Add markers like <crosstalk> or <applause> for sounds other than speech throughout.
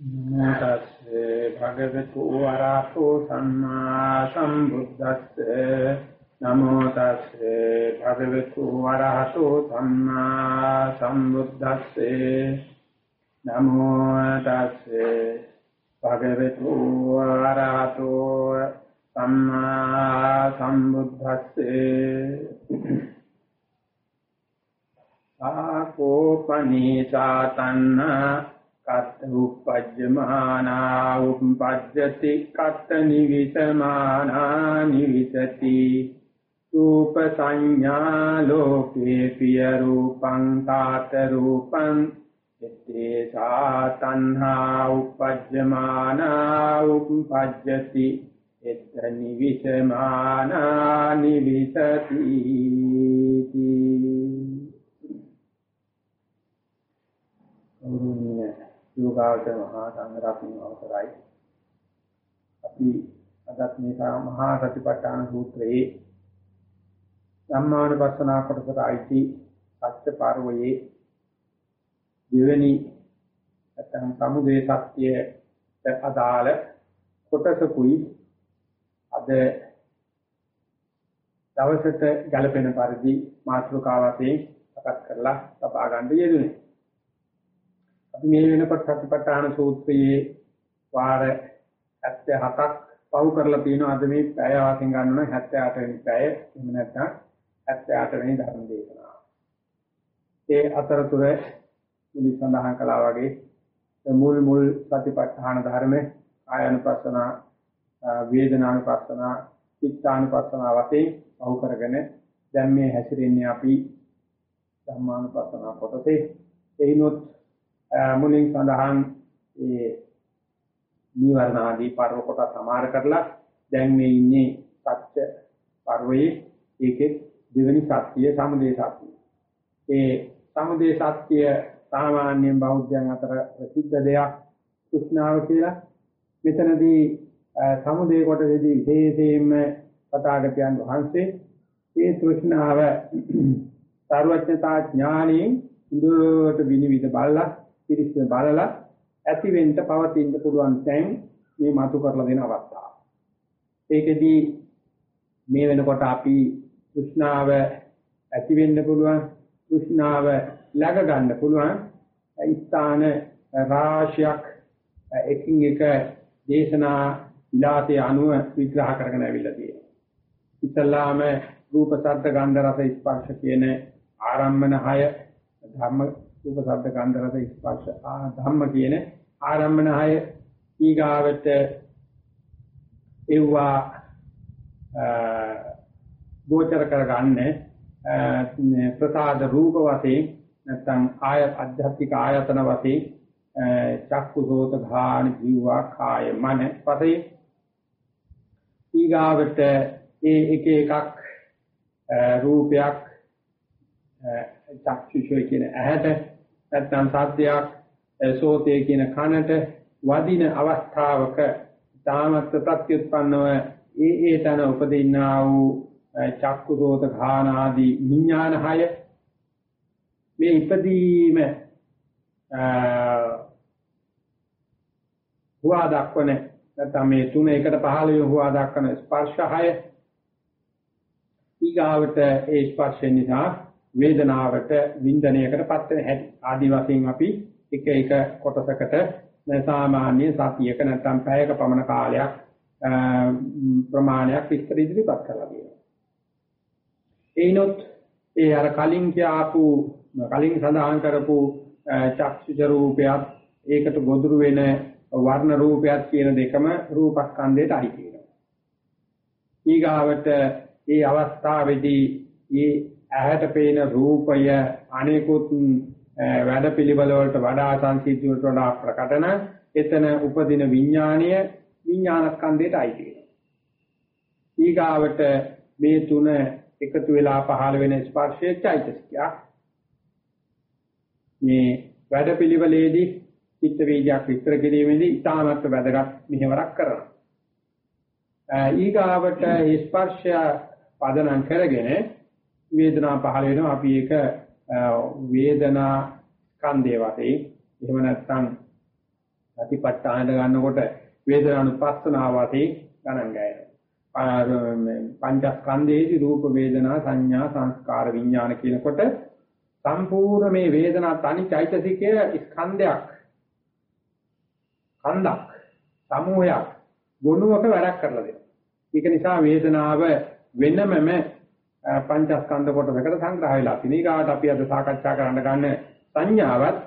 නමෝ තස්සේ භගවතු වරහතෝ සම්මා සම්බුද්දස්සේ නමෝ තස්සේ භගවතු වරහතෝ සම්මා සම්බුද්දස්සේ නමෝ තස්සේ භගවතු වරහතෝ සම්මා සම්බුද්දස්සේ ආකෝපනීසා තන්නා කත් උපජ්ජමානා උප්පජ්ජති කත් නිවිසමානා නිවිසති රූප සංඥා ලෝකේ පිය රූපං තාත රූපං එත්තේ සාතන්හා උපජ්ජමානා උප්පජ්ජති එත්ත නිවිසමානා නිවිසති ගෞරවනීය යෝගාවචර මහා සංඝරත්නය අවසරයි. අපි අදත් මේ මහා සතිපට්ඨාන සූත්‍රයේ ධම්මානුපස්සනා කොටසට අයිති සත්‍ය පාරවයේ දෙවෙනි නැත්නම් සමුදේ සත්‍යයට අදාළ කොටසකුයි අද දවසට ගැලපෙන පරිදි මාතෘකාවතේ සකස් කරලා තබා ගන්න යෙදුනේ. අපි මේ වෙනකොට සතිපට්ඨාන සූත්‍රයේ වාර 77ක් පහු කරලා තියෙනවා. අද මේ පැය වාසින් ගන්න 78 වෙනි පැය. එහෙම නැත්නම් 78 වෙනි ධර්ම දේශනාව. ඒ අතරතුර මුලින් සඳහන් කළා වගේ මුල් මුල් සතිපට්ඨාන ධර්ම ආයනුපස්සන වේදනානුපස්සන චිත්තානුපස්සන වශයෙන් පහු කරගෙන දැන් මේ හැසිරෙන්නේ අපි ධම්මානුපස්සන කොටසේ. එයිනොත් මුලින් සඳහන් ඒ නීවරණ ආදී පර්ව කොට සමාර කරලා දැන් මේ ඉන්නේ සත්‍ය පර්වයේ ඒකේ දෙවෙනි සත්‍යය සමුදේ සත්‍යය. ඒ සමුදේ සත්‍ය සාමාන්‍යයෙන් බෞද්ධයන් අතර ප්‍රසිද්ධ දෙයක් කුෂ්ණාව කියලා. මෙතනදී සමුදේ කොටසේදී විශේෂයෙන්ම පතාගතයන් වහන්සේ මේ තෘෂ්ණාව සර්වඥතා ඥාණයෙන් හොඳට විනිවිද බලලා පිරිසිදු බලලා ඇතිවෙන්න පවතින්න පුළුවන් තැන් මේ මතු කරලා දෙන අවස්ථාව. ඒකෙදී මේ වෙනකොට අපි કૃષ્ණාව ඇති වෙන්න පුළුවන් કૃષ્ණාව ලැබ ගන්න පුළුවන් ස්ථාන රාශියක් එකින් එක දේශනා විලාසයේ අනුව විග්‍රහ කරගෙන අවිල්ලා තියෙනවා. ඉතලාම රූප සද්ද ගන්ධ රස ස්පර්ශ කියන ආරම්මන 6 ධර්ම රූප ශබ්ද ගන්ධ රස ස්පර්ශ ආ ධම්ම කියන ආරම්භන හය ඊගාවට එව්වා ගෝචර කරගන්න ප්‍රසාද රූප වශයෙන් නැත්නම් ආය අධ්‍යාත්මික ආයතන වශයෙන් චක්කු සෝත ධාන ජීවා කාය මන වශයෙන් ඊගාවට ඒ එක එකක් රූපයක් චක්ෂුෂය කියන ඇහැට නැත්නම් සාධ්‍යයක් සෝතේ කියන කනට වදින අවස්ථාවක තාමත් ප්‍රත්‍යুৎපන්නව ඒ ඒ තන උපදින්නා වූ චක්කුසෝත ඝාන ආදී විඥාන හය මේ ඉපදීම හුවා දක්වන නැත්නම් මේ තුන එකට පහළ වෙන හුවා දක්වන ස්පර්ශ හය ඊගාවට ඒ ස්පර්ශය නිසා වේදනාවට වින්දනයකටපත් වෙන හැටි ආදි වශයෙන් අපි එක එක කොටසකට සාමාන්‍ය සතියක නැත්නම් පැයක පමණ කාලයක් ප්‍රමාණයක් විස්තර ඉදිරිපත් කරලා තියෙනවා. ඒනොත් ඒ අර කලින් කියආපු කලින් සඳහන් කරපු චක්ෂුජ රූපයත් ඒකට ගොදුරු වෙන වර්ණ රූපයත් කියන දෙකම රූපස්කන්ධයට අයිති වෙනවා. ඊගාවට මේ අවස්ථාවේදී මේ ඇහැට පේන රූපය අනේකුත් වැඩපිළිවෙල වලට වඩා සංසිද්ධි වලට වඩා ප්‍රකටන එතන උපදින විඥාණය විඥානස්කන්ධයට අයිති වෙනවා. ඊගාවට මේ තුන එකතු වෙලා පහළ වෙන ස්පර්ශයේ චෛතසිකය මේ වැඩපිළිවෙලේදී චිත්ත වේදයක් විස්තර කිරීමේදී ඉතාමත් වැදගත් මෙහෙවරක් කරනවා. ඊගාවට ස්පර්ශය පදනම් කරගෙන වේදනා පහළ වෙනවා අපි ඒක වේදනා ස්කන්ධය වශයෙන් එහෙම නැත්නම් සතිපට්ඨාන ගන්නකොට වේදනානුපස්සනාව වශයෙන් ගණන් ගන්නවා. පංචස්කන්ධයේදී රූප වේදනා සංඥා සංස්කාර විඥාන කියනකොට සම්පූර්ණ මේ වේදනා තනි චෛතසිකය ස්කන්ධයක් කන්දක් සමූහයක් ගුණවක වැඩක් කරලා දෙනවා. ඒක නිසා වේදනාව වෙනමම පංචස්කන්ධ කොටසකට සංග්‍රහ වෙලා තිනේ. ඊගාට අපි අද සාකච්ඡා කරන්න ගන්න සංඥාවත්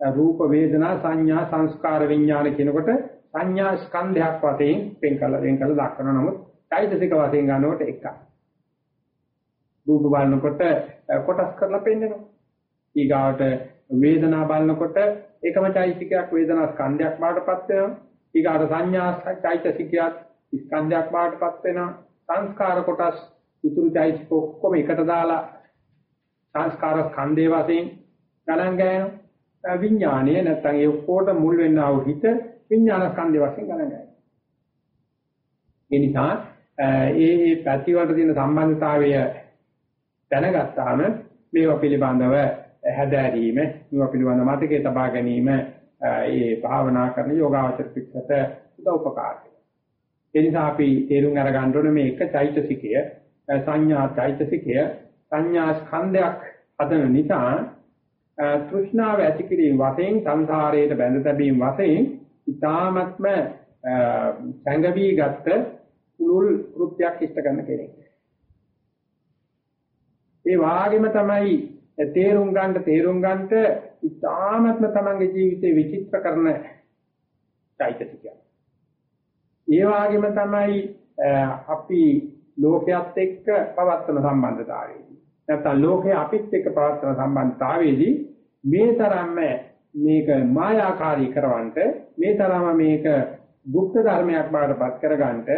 රූප වේදනා සංඥා සංස්කාර විඥාන කියනකොට සංඥා ස්කන්ධයක් වශයෙන් පෙන් කළ වෙන් කළ දක්වන නමුත් චෛතසික වශයෙන් ගන්නකොට එකයි. රූප බලනකොට කොටස් කරලා පෙන්නනවා. ඊගාවට වේදනා බලනකොට එකම චෛතසිකයක් වේදනා ස්කන්ධයක් බාටපත් වෙනවා. ඊගාට සංඥා චෛතසිකයක් ස්කන්ධයක් බාටපත් වෙනවා. සංස්කාර කොටස් ඉතුරු චෛතසික ඔක්කොම එකට දාලා සංස්කාර ස්කන්ධේ වශයෙන් ගණන් ගන්නවා. විඥානය නැත්නම් ඒ ඔක්කොට මුල් වෙන්නා වූ හිත විඥාන ස්කන්ධය වශයෙන් ගණන් ගන්නවා. ඒ නිසා ඒ ඒ පැතිවලට තියෙන සම්බන්ධතාවය දැනගත්තාම මේවා පිළිබඳව හැදෑරීම, මේවා පිළිබඳව මතකයේ තබා ගැනීම ඒ භාවනා කරන යෝගාවචර පිටකට උදව්පකාරයි. ඒ නිසා අපි තේරුම් අරගන්න ඕනේ මේ එක චෛතසිකය සංඥා চৈতසිකය සංඥා ස්කන්ධයක් හදන නිසා තෘෂ්ණාව ඇති කිරීම වශයෙන් සංසාරයට බැඳ තැබීම වශයෙන් ඊ타මත්ම සංගවී ගත්ත කුලුල් කෘත්‍යයක් ඉෂ්ට කරන කෙනෙක්. ඒ වාගෙම තමයි තේරුම් ගන්නට තේරුම් ගන්නට ඊ타මත්ම තමන්ගේ ජීවිතේ විචිත්‍ර කරන চৈতසිකය. ඒ වාගෙම තමයි අපි ලෝකයක් එක්ක පවත්වන සම්බන්ධතාවයේදී නැත්නම් ලෝකයේ අපිත් එක්ක පවත්වන සම්බන්ධතාවයේදී මේ තරම්ම මේක මායාකාරී කරවන්නට මේ තරම්ම මේක গুপ্ত ධර්මයක් බාටපත් කරගන්නට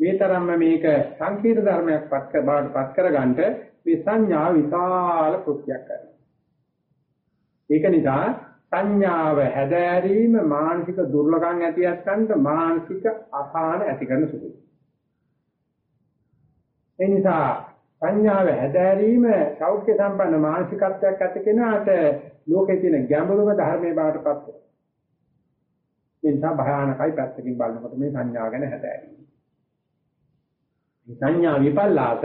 මේ තරම්ම මේක සංකීර්ණ ධර්මයක් පත් බාටපත් කරගන්නට මේ සංඥා විශාල කෘත්‍යයක් කරනවා. ඒක නිසා සංඥාව හැදෑරීම මානසික දුර්ලභම් ඇතිවස්සන්ට මානසික අසහන ඇති කරන සුළුයි. ඒ නිසා සංඥාව හැදෑරීම සෞඛ්‍ය සම්පන්න මානසිකත්වයක් ඇති කෙනාට ලෝකේ තියෙන ගැඹුරම ධර්මයේ බාටපත් වෙනවා. ඒ නිසා භයානකයි පැත්තකින් බලනකොට මේ සංඥා ගැන හැදෑරීම. මේ සංඥා විපල්ලාස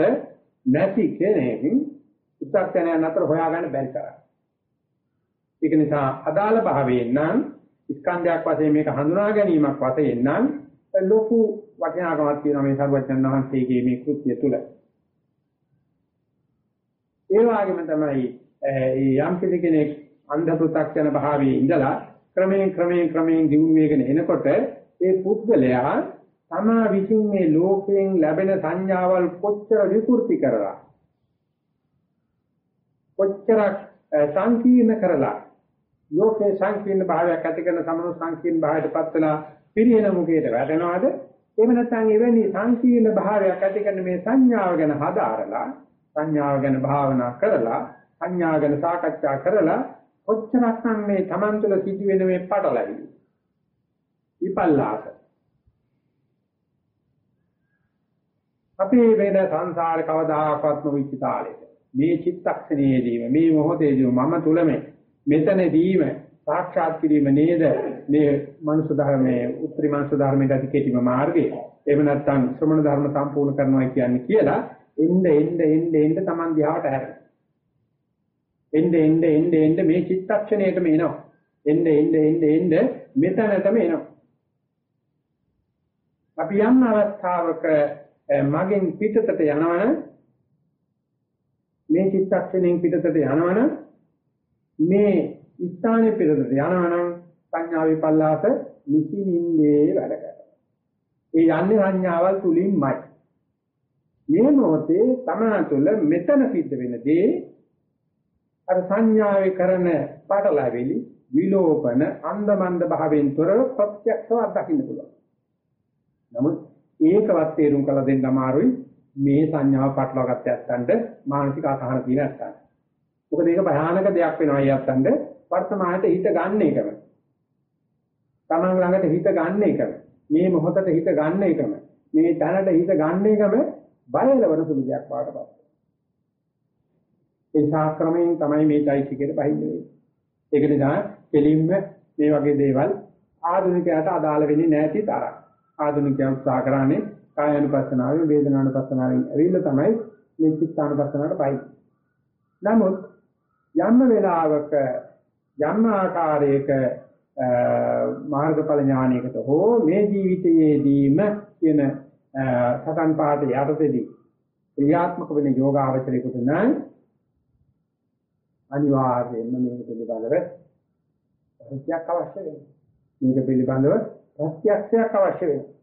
නැති කෙනෙකින් උත්තරයන් අතර හොයාගන්න බැරි තරම්. ඒක නිසා අදාළ භාවයෙන් නම් ස්කන්ධයක් වශයෙන් මේක හඳුනා ගැනීමක් වශයෙන් නම් ලොකු වටිනාකමක් තියෙනවා මේ සර්වඥන් වහන්සේගේ මේ කෘත්‍ය තුළ. ඒ වගේම තමයි යම් කෙනෙක් අන්ධ පෘථග්ජන භාවයේ ඉඳලා ක්‍රමයෙන් ක්‍රමයෙන් ක්‍රමයෙන් දියුණු වෙගෙන එනකොට ඒ පුද්ගලයා තමා විසින් මේ ලෝකයෙන් ලැබෙන සංඥාවල් කොච්චර විකෘති කරලා කොච්චර සංකීර්ණ කරලා ලෝකේ සංකීර්ණ භාවයක් ඇති කරන සමන සංකීර්ණ භාවයට පත් වෙලා පිරිහෙන මුකේට වැටෙනවද එහෙම නැත්නම් එවැනි සංකීර්ණ භාවයක් ඇති කරන මේ සංඥාව ගැන හදාරලා සංඥාව ගැන භාවනා කරලා සංඥා ගැන සාකච්ඡා කරලා කොච්චරක්නම් මේ Taman තුළ සිදුවෙන මේ පටලැවිලි විපල්ලාස. අපි වෙන සංසාර කවදාකවත් නොවිච්ච තාලෙට මේ චිත්තක්ෂණයේදීම මේ මොහොතේදීම මම තුලම මෙතනදීම සාක්ෂාත් කිරීම නේද මේ මනුෂ්‍ය ධර්මයේ උත්තරී මනුෂ්‍ය ධර්මයේ ගති කෙටිම මාර්ගය එහෙම නැත්නම් ශ්‍රමණ ධර්ම සම්පූර්ණ කරනවා කියන්නේ කියලා එන්න එන්න එන්න එන්න Taman දිහාට හැරෙනවා එන්න එන්න එන්න එන්න මේ චිත්තක්ෂණයටම එනවා. එන්න එන්න එන්න එන්න මෙතනටම එනවා. අපි යම් අවස්ථාවක මගෙන් පිටතට යනවනම් මේ චිත්තක්ෂණයෙන් පිටතට යනවනම් මේ ස්ථානයේ පිටතට යනවනම් සංඥා විපල්ලාස නිසින්ින්දේ වැඩ කරනවා. ඒ යන්නේ සංඥාවල් තුලින්මයි. මේ මොහොතේ තමන තුළ මෙතන සිද්ධ වෙන දේ අර සංඥාවේ කරන පාටලාවෙලි විලෝපන අන්දමන්ද භාවයෙන් තොරව ප්‍රත්‍යක්ෂව අත්දකින්න පුළුවන්. නමුත් ඒකවත් තේරුම් කළ දෙන්න අමාරුයි මේ සංඥාව පටලවාගත්ත යත්තන්ට මානසික අසහන තියෙන යත්තන්ට. මොකද ඒක භයානක දෙයක් වෙනවා යත්තන්ට වර්තමානට හිත ගන්න එකම. තමන් ළඟට හිත ගන්න එකම. මේ මොහොතට හිත ගන්න එකම. මේ දැනට හිත ගන්න එකම බලලවන සුළු දෙයක් වාටපත්. ඒ ශාස්ත්‍රමයෙන් තමයි මේ চৈতසිකයට බහින්නේ. ඒක නිසා කෙලින්ම මේ වගේ දේවල් ආධුනිකයාට අදාළ වෙන්නේ නැති තරම්. ආධුනිකයා උත්සාහ කරන්නේ කායानुපස්සනාවෙන් වේදනානුපස්සනාවෙන් ඇවිල්ලා තමයි මේ චිත්තානුපස්සනාවට බහින්නේ. නමුත් යම් වෙලාවක යම් ආකාරයක මාර්ගඵල ඥානයකට හෝ මේ ජීවිතයේදීම කියන සතන් පාඩ යටතේදී ක්‍රියාත්මක වෙන යෝගාවචරයකට නම් අනිවාර්යයෙන්ම මේක පිළිබඳව ප්‍රත්‍යක් අවශ්‍ය වෙනවා. මේක පිළිබඳව ප්‍රත්‍යක්ෂයක් අවශ්‍ය වෙනවා.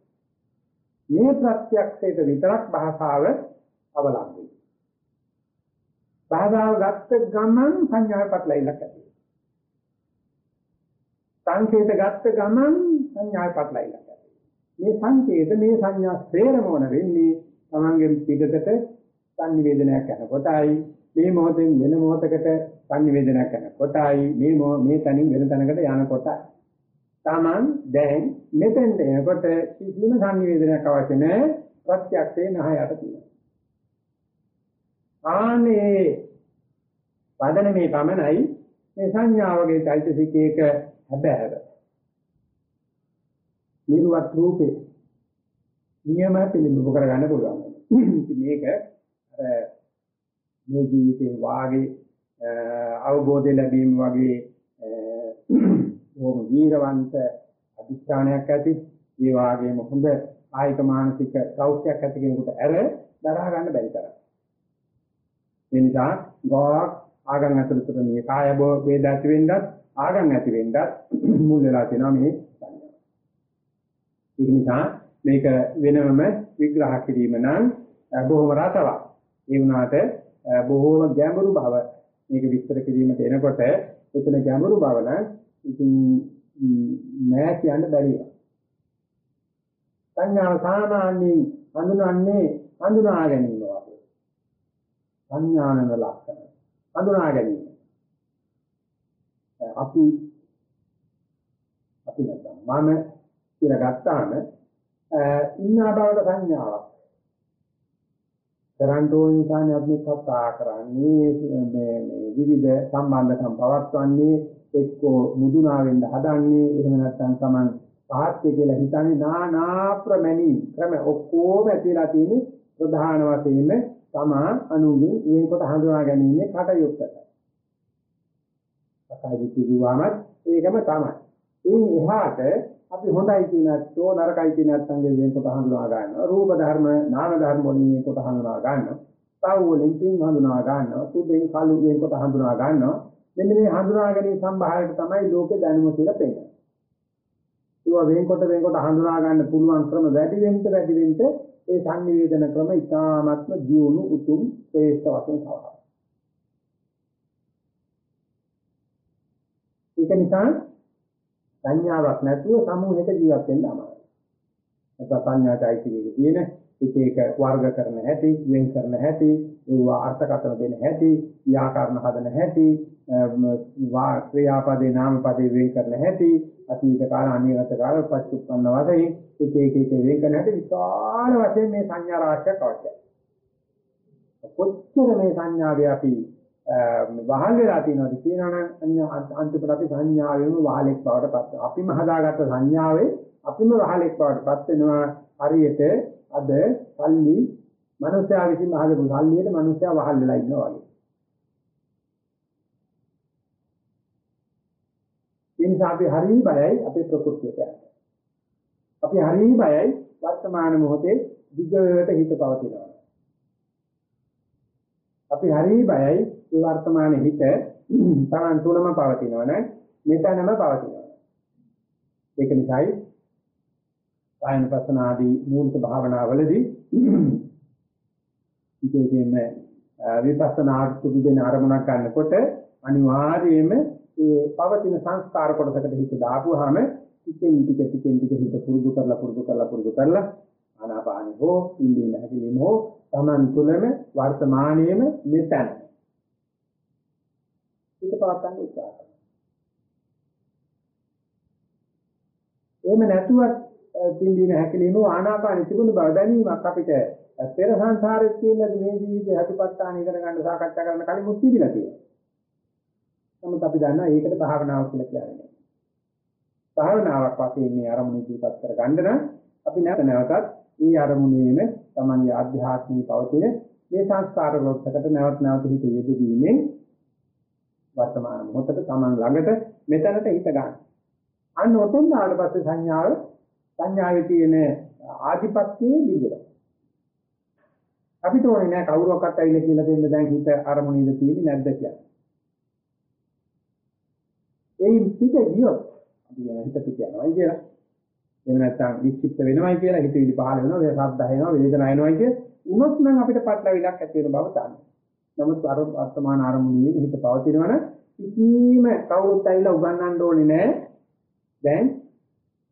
මේ ප්‍රත්‍යක්ෂයට විතරක් භාෂාව අවලංගුයි. භාෂාව ගත්ත ගමන් සංඥාව පටලයිලක් ඇති සංකේත ගත්ත ගමන් සංඥාව පටලයිලක් ඇති මේ සංකේත මේ සංඥා ස්ථේරමෝන වෙන්නේ තමන්ගේ පිටතට සංනිවේදනයක් කරනකොටයි මේ මොහොතෙන් වෙන මොහොතකට සංනිවේදනයක් කරනකොටයි මේ මේ තනින් වෙන තැනකට යනකොටයි Taman දැන් මෙතෙන්ට එනකොට කිසිම සංනිවේදනයක් අවශ්‍ය නැහැ. ප්‍රත්‍යක්ෂේ නහයට තියෙනවා. ආනේ වදන මේ පමණයි මේ සංඥාවගේ চৈতසිකයක හැබෑව. නිර්වත් රූපේ නියම පිළිඹු කරගන්න පුළුවන්. මේක අර මේ ජීවිතේ වාගේ අවබෝධය ලැබීම වගේ බොහොම වීරවන්ත අධිෂ්ඨානයක් ඇති ඒ වාගේම හොඳ කායික මානසික සෞඛ්‍යයක් ඇති කෙනෙකුට ඇර දරා ගන්න බැරි තරම්. ඒ නිසා ගෝක් ආගම් ඇතුළත මේ කාය වේද ඇති වෙන්නත් ආගම් ඇති වෙන්නත් <clears throat> මුල් වෙලා තියෙනවා මේ සංඥා. ඒ නිසා මේක වෙනම විග්‍රහ කිරීම නම් බොහොම රසවත්. ඒ වුණාට බොහෝම ගැඹුරු බව මේක විස්තර කිරීමට එනකොට එතන ගැඹුරු බව නම් ඉතින් නෑ කියන්න බැරි වෙනවා. සංඥාව සාමාන්‍යයෙන් හඳුනන්නේ හඳුනා ගැනීම වගේ. සංඥානන ලක්ෂණ. හඳුනා ගැනීම. අපි අපි නැත්නම් මම කියලා ගත්තාම ඉන්නා බවට සංඥාවක්. කරන්ට ඕන නිසානේ අපි කතා කරන්නේ මේ මේ විවිධ සම්බන්ධකම් පවත්වන්නේ එක්කෝ මුදුනා වෙන්න හදන්නේ එහෙම නැත්නම් Taman පහත්ය කියලා හිතන්නේ නානා ප්‍රමණී ක්‍රම ඔක්කොම ඇතිලා තියෙන්නේ ප්‍රධාන වශයෙන්ම තමා අනුගෙන් වෙනකොට හඳුනා ගැනීම කටයුත්තට. සකායි කිව්වමත් ඒකම තමයි. ඒ එහාට අපි හොඳයි කියනත්ෝ නරකයි කියනත්ගේ වෙනකොට හඳුනා ගන්නවා. රූප ධර්ම නාම ධර්ම වලින් වෙනකොට හඳුනා ගන්නවා. තව වලින් පින් හඳුනා ගන්නවා. සුදෙන් කළු වෙනකොට හඳුනා ගන්නවා. මෙන්න මේ හඳුනා ගැනීම සම්භාරයට තමයි ලෝකේ දැනුම කියලා පෙන්නන්නේ. ඒවා වෙන්කොට වෙන්කොට හඳුනා ගන්න පුළුවන් ක්‍රම වැඩි වෙන්න වැඩි වෙන්න ඒ සංනිවේදන ක්‍රම ඉතාමත්ම දියුණු උතුම් ශ්‍රේෂ්ඨ වශයෙන් සලකනවා. ඒක නිසා සංඥාවක් නැතුව සමූහයක ජීවත් වෙන්න අමාරුයි. නැත්නම් සංඥාටයි කියන එක එක වර්ග කරන හැටි, වෙන් කරන හැටි, ඒවා අර්ථකථන දෙන හැටි, ව්‍යාකරණ හදන හැටි, වා ක්‍රියාපදේ නාමපදේ වෙන් කරන හැටි, අතීත කාල අනාගත කාල පච්චුප්පන්න වශයෙන් එක එක එක වෙන් කරන හැටි විශාල වශයෙන් මේ සංඥා රාශියක් අවශ්‍යයි. කොච්චර මේ සංඥාවේ අපි වහල් වෙලා තියෙනවද කියනවනම් අන්තිමට අපි සංඥාවෙම වහලෙක් බවට පත් වෙනවා. අපිම හදාගත්ත සංඥාවේ අපිම වහලෙක් බවට පත් වෙනවා. හරියට අද සල්ලි මනුස්සයා විසින් අහගෙන සල්ලියට මනුස්සයා වහල් වෙලා ඉන්නවා වගේ. ඒ නිසා අපි හරි බයයි අපේ ප්‍රകൃතියට යන්න. අපි හරි බයයි වර්තමාන මොහොතේ දිගට හිත පවතිනවා. අපි හරි බයයි ඒ වර්තමාන හිත තමන් තුළම පවතිනවනේ මෙතනම පවතිනවා. ඒක නිසායි කායන පස්සන ආදී මූලික භාවනාවලදී විශේෂයෙන්ම විපස්සනා අර්ථු දෙන ආරමුණක් ගන්නකොට අනිවාර්යයෙන්ම ඒ පවතින සංස්කාර කොටසකට හිත දාපුවාම ටිකෙන් ටික ටිකෙන් ටික හිත පුරුදු කරලා පුරුදු කරලා පුරුදු කරලා ආනාපානෙ හෝ ඉන්දිය නැතිලිම හෝ Taman තුලම වර්තමානයේම මෙතන හිත පවත්වන්න උත්සාහ කරනවා. එහෙම නැතුවත් පිම්බීම හැකලීම ආනාපාන තිබුණු බව දැනීමක් අපිට පෙර සංසාරෙත් තියෙන මේ ජීවිතේ හතිපත්තාන ඉගෙන ගන්න සාකච්ඡා කරන කලින් මුස්තිදිලා තියෙනවා. නමුත් අපි දන්නවා ඒකට භාවනාව කියලා කියන්නේ. භාවනාවක් වශයෙන් මේ අරමුණ ඉදිරිපත් කරගන්න නම් අපි නැවත නැවතත් මේ අරමුණේම තමන්ගේ ආධ්‍යාත්මික පවතින මේ සංස්කාර රොත්තකට නැවත නැවත හිත යෙදීමෙන් වර්තමාන මොහොතට තමන් ළඟට මෙතනට හිත ගන්න. අන්න ඔතෙන් ආවට පස්සේ සංඥාව සංඥාවේ තියෙන ආධිපත්‍යයේ බිඳිනවා. අපිට ඕනේ නෑ කවුරක්වත් ඇවිල්ලා කියලා දෙන්න දැන් හිත අරමුණේද තියෙන්නේ නැද්ද කියලා. ඒ පිට ගියොත් අපි කියන හිත පිට යනවායි කියලා. එහෙම නැත්නම් වික්ෂිප්ත වෙනවයි කියලා හිතවිලි පහළ වෙනවා, වේ ශබ්ද එනවා, වේදනා එනවායි කිය. උනොත් නම් අපිට පටලවිලක් ඇති වෙන බව තමයි. නමුත් අර වර්තමාන අරමුණේ හිත පවතිනවන කිසිම කවුරුත් ඇවිල්ලා උගන්වන්න ඕනේ නෑ. දැන්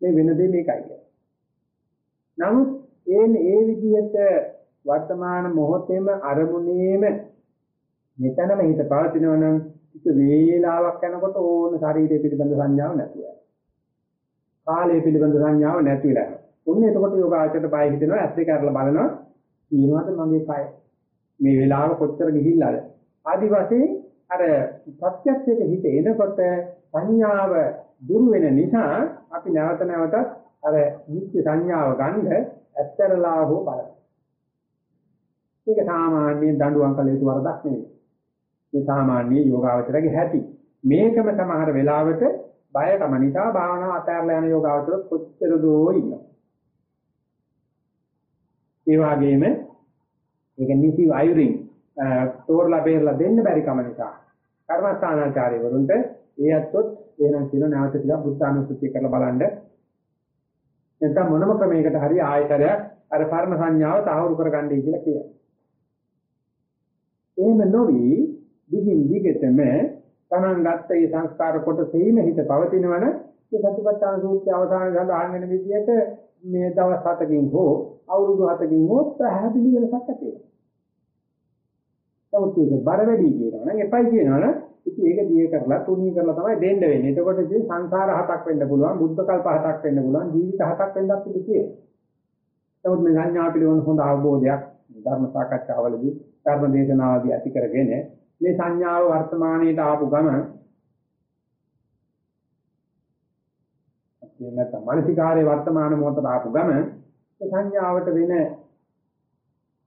මේ වෙන දේ මේකයි කියලා. නමුත් ඒ ඒ විදිහට වර්තමාන මොහොතේම අරමුණේම මෙතනම හිත පවතිනවා නම් එක වේලාවක් යනකොට ඕන ශරීරය පිළිබඳ සංඥාවක් නැතුව යනවා. කාලය පිළිබඳ සංඥාව නැති වෙලා යනවා. උන්නේ එතකොට යෝගාචරයට බය හිතෙනවා ඇස් දෙක අරලා බලනවා කියනවාද මගේ කය මේ වෙලාව කොච්චර ගිහිල්ලාද ආදි වශයෙන් අර ප්‍රත්‍යක්ෂයට හිත එනකොට සංඥාව දුරු වෙන නිසා අපි නැවත නැවතත් අර නිත්‍ය සංඥාව ගන්න ඇත්තරලා හෝ බලනවා. ඒක සාමාන්‍යයෙන් දඬුවම් කළ යුතු වරදක් නෙවෙයි. මේ සාමාන්‍ය යෝගාවචරගේ හැටි. මේකම සමහර වෙලාවට බයකම නිසා භාවනාව අතහැරලා යන යෝගාවචර කොච්චර දෝ ඉන්නවා. ඒ වගේම ඒක නිසි වෛරින් තෝරලා බේරලා දෙන්න බැරි කම නිසා කර්මස්ථානාචාර්ය වරුන්ට ඒ අත්ොත් එහෙනම් කියන නැවත ටිකක් බුද්ධානුස්සතිය කරලා බලන්න නැත්නම් මොනම ක්‍රමයකට හරි ආයතරයක් අර පරණ සංඥාව තහවුරු කරගන්නයි කියලා කියනවා. එහෙම නොවි දිගින් දිගටම Taman ගත්ත මේ සංස්කාර කොටසෙහිම හිත පවතිනවන මේ සතිපට්ඨාන සූත්‍රය අවසානයේ සඳහන් වෙන විදිහට මේ දවස් 7කින් හෝ අවුරුදු 7කින් හෝ පැහැදිලි වෙනසක් ඇති වෙනවා. නමුත් ඒක බර වැඩි කියනවා නම් එපයි කියනවනම් ඉතින් ඒක දිය කරලා තුනී කරලා තමයි දෙන්න වෙන්නේ. එතකොට ඉතින් සංසාර හතක් වෙන්න පුළුවන්, බුද්ධ කල්ප හතක් වෙන්න පුළුවන්, ජීවිත හතක් වෙන්නත් ඉඩ තියෙනවා. නමුත් මේ සංඥා පිළිබඳ හොඳ අවබෝධයක් ධර්ම සාකච්ඡාවලදී ධර්ම දේශනාවදී ඇති කරගෙන මේ සංඥාව වර්තමානයේට ආපු ගමන කියන නැත්නම් මානසිකාරයේ වර්තමාන මොහොතට ආපු ගමන ඒ සංඥාවට වෙන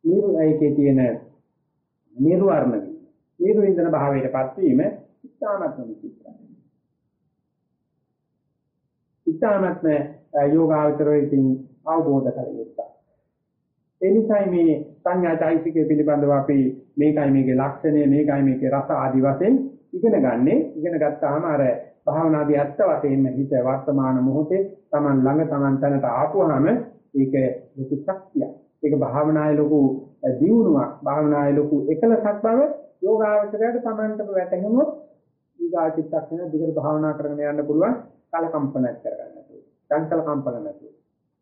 නිරුයිකේ තියෙන නිර්වර්ණ නිර්වින්දන භාවයටපත් වීම ඉස්හානත්ම විචිත්‍රයි. ඉස්හානත්ම යෝගාවචරයෙන් අවබෝධ කරගත්තා. ඒ නිසා මේ සංඥාචෛසිකය පිළිබඳව අපි මේකයි මේකේ ලක්ෂණය මේකයි මේකේ රස ආදි වශයෙන් ඉගෙන ගන්නෙ. ඉගෙන ගත්තාම අර භාවනාදී අත්ත වශයෙන්ම හිත වර්තමාන මොහොතේ Taman ළඟ Taman තැනට ආපුවාම ඒක ලොකු ශක්තියක්. ඒක භාවනායේ ලොකු දියුණුවක්. භාවනායේ ලොකු එකලසක් බව යෝගාවචරයට Tamanටම වැටහෙනොත් ඊගාචිත්තක්ෂණ දිගට භාවනා කරගෙන යන්න පුළුවන්. කලකම්පනයක් කරගන්න නැතුව චංචල කම්පන නැතුව.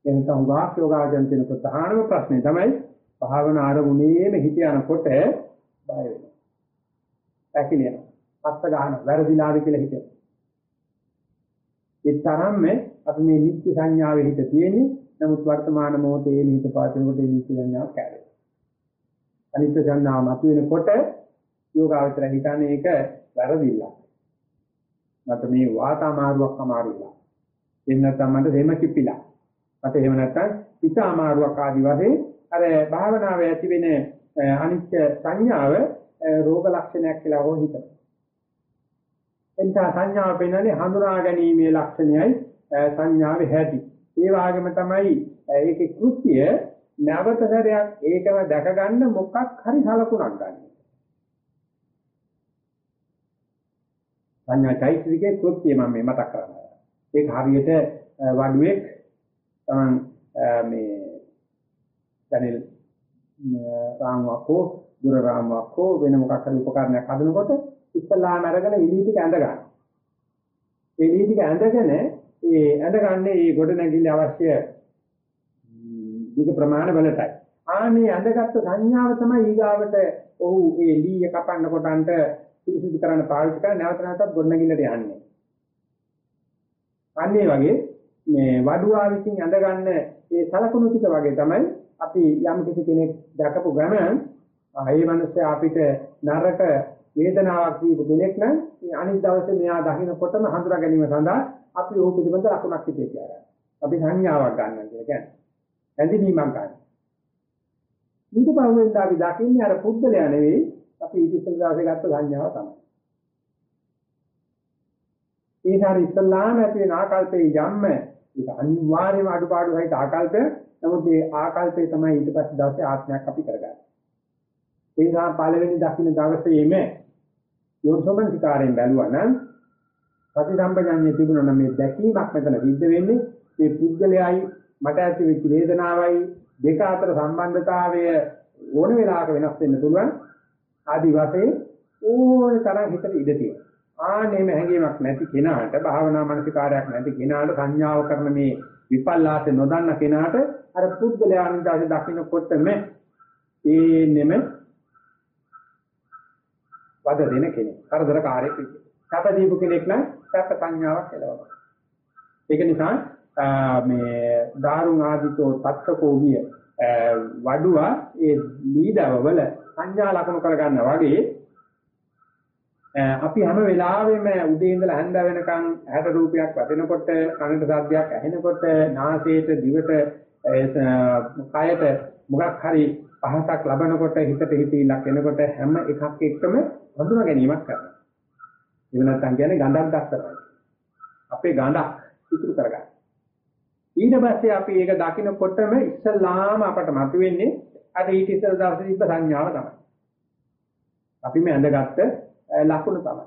එනිසා උගාක් යෝගාවචරණ තියෙන ප්‍රධානම ප්‍රශ්නේ තමයි භාවනා ආරමුණේම හිත යනකොට බය වෙනවා. පැකිලෙනවා. අත්ත ගන්න වැරදිලාද කියලා හිතෙනවා. ඒ තරම්ම අපි මේ නිත්‍ය සංඥාවේ හිත තියෙන්නේ නමුත් වර්තමාන මොහොතේ මේ හිත පාතිනකොට මේ නිත්‍ය සංඥාව කැඩෙනවා. අනිත්‍ය සංඥාව මතුවෙනකොට යෝගාවචර හිතන්නේ ඒක වැරදිල්ලක්. මට මේ වාත අමාරුවක් අමාරුලා. එන්න තමයි දෙම කිපිලා. මට එහෙම නැත්නම් පිට අමාරුවක් ආදි වශයෙන් අර භාවනාවේ ඇති වෙන අනිත්‍ය සංඥාව රෝග ලක්ෂණයක් කියලා හෝ හිතනවා. එනිසා සංඥාව පෙන්වන්නේ හඳුනා ගැනීමේ ලක්ෂණයයි සංඥාවේ හැටි. ඒ වගේම තමයි ඒකේ කෘත්‍ය නැවත සැරයක් ඒකම දැක ගන්න මොකක් හරි සලකුණක් ගන්න. සංඥා චෛත්‍යිකේ කෘත්‍ය මම මේ මතක් කරනවා. ඒක හරියට වඩුවෙක් තමන් මේ දැනෙල් රාමුවක් හෝ දුර රාමුවක් හෝ වෙන මොකක් හරි උපකරණයක් හදනකොට ඉස්සලාම අරගෙන එළිය ටික ඇඳ ගන්න. එළිය ටික ඇඳගෙන ඒ ඇඳගන්නේ ඒ ගොඩ නැගිලි අවශ්‍ය දීක ප්‍රමාණ වලටයි. ආනේ ඇඳගත්තු සංඥාව තමයි ඊගාවට ඔහු ඒ එළිය කපන්න කොටන්ට පිරිසුදු කරන්න පාවිච්චි කරන නැවත නැවතත් ගොඩ නැගිල්ලට යන්නේ. අන්නේ වගේ මේ වඩුවා විසින් ඇඳගන්න ඒ සලකුණු ටික වගේ තමයි අපි යම් කිසි කෙනෙක් දැකපු ගමන් ඒ මිනිස්සයා අපිට නරක වේදනාවක් දීපු කෙනෙක් නම් මේ අනිත් දවසේ මෙයා දකින්නකොටම හඳුනා ගැනීම සඳහා අපි ඕක පිළිබඳ ලකුණක් හිතේ තියාගන්න. අපි සංඥාවක් ගන්නවා කියලා කියන්නේ. ඇඳීමක් ගන්න. ඊට පස්සේ අපි දකින්නේ අර පුද්ගලයා නෙවෙයි අපි ඉතිසල් දවසේ ගත්ත සංඥාව තමයි. ඒ සාර ඉස්ලාම ඇති වෙන ආකල්පයේ යම්ම ඒක අනිවාර්යයෙන්ම අඩුපාඩු සහිත ආකල්පය. නමුත් මේ ආකල්පය තමයි ඊට පස්සේ දවසේ ආත්මයක් අපි කරගන්නේ. ඒ නිසා පළවෙනි දකින්න දවසේම යෝසමනිකාරයෙන් බැලුවා නම් ප්‍රතිසම්පජඤ්ඤය තිබුණා නම් මේ දැකීමක් මෙතන සිද්ධ වෙන්නේ මේ පුද්ගලයායි මට ඇති වෙච්ච වේදනාවයි දෙක අතර සම්බන්ධතාවය ඕන වෙලාවක වෙනස් වෙන්න පුළුවන් ආදි වශයෙන් ඕන තරම් හිතට ඉඩ තියෙනවා ආනේම හැඟීමක් නැති කෙනාට භාවනා මානසිකාරයක් නැති කෙනාට සංඥාව කරන මේ විපල්ලාස නොදන්න කෙනාට අර පුද්ගලයා අනිදාසේ දකින්නකොටම ඒනෙම වද දෙන කෙනෙක් කරදරකාරයෙක් විදියට. සැප දීපු කෙනෙක් නම් සැප සංඥාවක් එළවනවා. ඒක නිසා මේ දාරුන් ආදිතෝ තත්කෝ විය වඩුවා ඒ ලීඩව වල සංඥා ලකුණු කරගන්නා වගේ අපි හැම වෙලාවෙම උදේ ඉඳලා හැන්ද වෙනකන් ඇහැට රූපයක් වදිනකොට කනට ශබ්දයක් ඇහෙනකොට නාසයට දිවට කයට මොකක් හරි පහසක් ලබනකොට හිතට හිතවිල්ලක් එනකොට හැම එකක් එක්කම හඳුනා ගැනීමක් කරනවා. එහෙම නැත්නම් කියන්නේ ගඳක් දක්වනවා. අපේ ගඳක් ඉතුරු කරගන්න. ඊට පස්සේ අපි ඒක දකිනකොටම ඉස්සල්ලාම අපට මතුවෙන්නේ අර ඊට ඉස්සර දවසේ තිබ්බ සංඥාව තමයි. අපි මේ ඇඳගත්ත ලකුණ තමයි.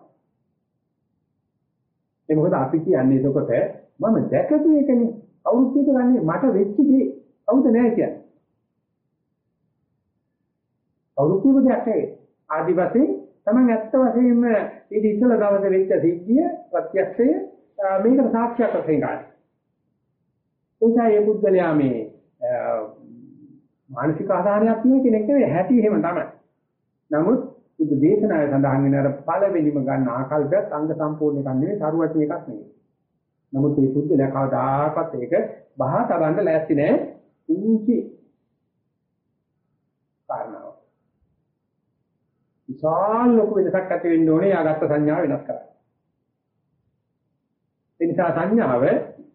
ඒ මොකද අපි කියන්නේ එතකොට මම දැකපු එකනේ අවුරුද්දක ගන්නේ මට වෙච්ච දේ අවුද නැහැ කියන්නේ. අවුරුද්දක දෙයක් නෙවෙයි. ආදි වශයෙන් තමයි ඇත්ත වශයෙන්ම ඊට ඉස්සල දවසේ වෙච්ච සිද්ධිය ප්‍රත්‍යක්ෂය මේකට සාක්ෂියක් වශයෙන් ගන්න. එනිසා මේ බුද්ධලයා මේ මානසික ආධාරයක් තියෙන කෙනෙක් නෙවෙයි හැටි එහෙම තමයි. නමුත් බුද්ධ දේශනාවේ සඳහන් වෙන අර පළවෙනිම ගන්න ආකල්පයත් අංග සම්පූර්ණ එකක් නෙවෙයි සරුවටි එකක් නෙවෙයි. නමුත් මේ බුද්ධලයා කවදාකවත් ඒක බහා තබන්න ලෑස්ති නෑ. උන්චි කාරණාව. විශාල ලොකු වෙනසක් ඇති වෙන්න ඕනේ යාගත්ත සංඥාව වෙනස් කරන්න. ඒ නිසා සංඥාව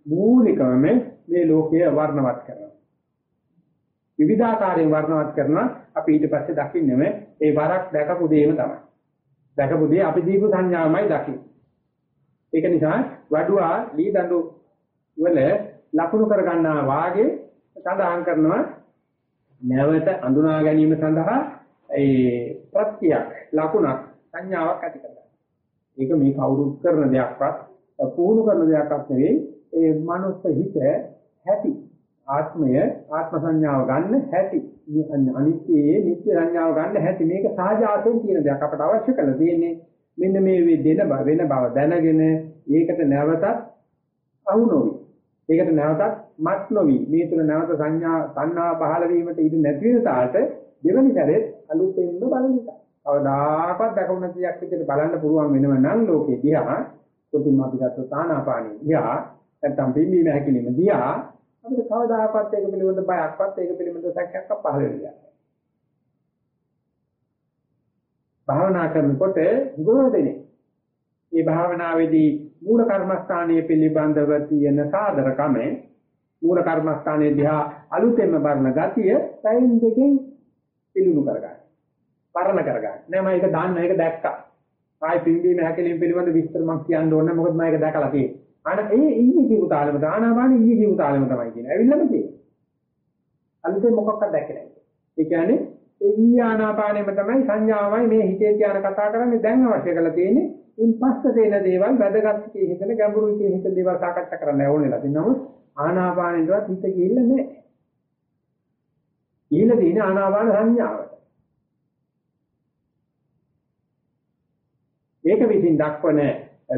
මූලිකවම මේ ලෝකය වර්ණවත් කරනවා. විවිධාකාරයෙන් වර්ණවත් කරනවා අපි ඊට පස්සේ දකින්නම ඒ වරක් දැකපු දෙයම තමයි. දැකපු දේ අපි දීපු සංඥාවමයි දකින්නේ. ඒක නිසා වඩුවා ලී දඬු වල ලකුණු කර ගන්නා වාගේ සඳහන් කරනවා නැවත අඳුනා ගැනීම සඳහා ඒ ප්‍රත්‍යක් ලකුණක් සංඥාවක් ඇති කරගන්න. ඒක මේ කවුරු කරන දෙයක්වත් පුහුණු කරන දෙයක්වත් නෙවෙයි ඒ මනුස්ස හිත හැටි ආත්මය ආත්ම සංඥාව ගන්න හැටි. අනිත්‍යයේ නිත්‍ය සංඥාව ගන්න හැටි. මේක සාජාතයෙන් තියෙන දෙයක් අපට අවශ්‍ය කරලා තියෙන්නේ. මෙන්න මේ දෙන වෙන බව දැනගෙන ඒකට නැවතත් අහු නොවි. ඒකට නැවතත් මත් නොවි. මේ තුන නැවත සංඥා සංඥා පහළ වීමට ඉඩ නැති වෙන තාට දෙවනි සැරේ අලුතෙන්ම බලන එක. කවදාකවත් දැකුණ නැති දෙයක් විදිහට බලන්න පුළුවන් වෙනව නම් ලෝකේ දිහා කොටින් අපි ගත්ත තානාපානිය දිහා නැත්නම් බිම්බීම හැකිලිම දිහා අපිට කවදාකවත් ඒක පිළිබඳ බයක්වත් ඒක පිළිබඳ සැකයක් පහළ වෙන්නේ නැහැ. භාවනා කරනකොට ගොඩදෙනේ. මේ භාවනාවේදී මූල කර්මස්ථානයේ පිළිබඳව තියෙන සාදරකම මූල කර්මස්ථානයේ දිහා අලුතෙන්ම බලන ගතිය සයින් දෙකෙන් පිළිණු කරගන්න. පරණ කරගන්න. නෑ මම ඒක දාන්න ඒක දැක්කා. ආයි පිම්බීම හැකලීම පිළිබඳ විස්තර මම කියන්න ඕනේ මොකද මම ඒක දැකලා තියෙන්නේ. අන ඒ ඊයේ කියපු තාලෙම දානාපාන ඊයේ කියපු තාලෙම තමයි කියන්නේ. ඇවිල්ලාම කියන්නේ. අලුතෙන් මොකක්වත් දැක්කේ නැහැ. ඒ කියන්නේ ඒ ඊයේ ආනාපානෙම තමයි සංඥාවයි මේ හිතේ කියන කතා කරන්නේ දැන් අවශ්‍ය කරලා තියෙන්නේ. ඉන් පස්සේ දෙන දේවල් වැදගත් කී හිතන ගැඹුරු කී හිතන දේවල් සාකච්ඡා කරන්න ඕනෙලා. නමුත් ආනාපානෙන්වත් හිත ගිහිල්ලා නැහැ. ඊළ තියෙන ආනාපාන සංඥාවට. ඒක විසින් දක්වන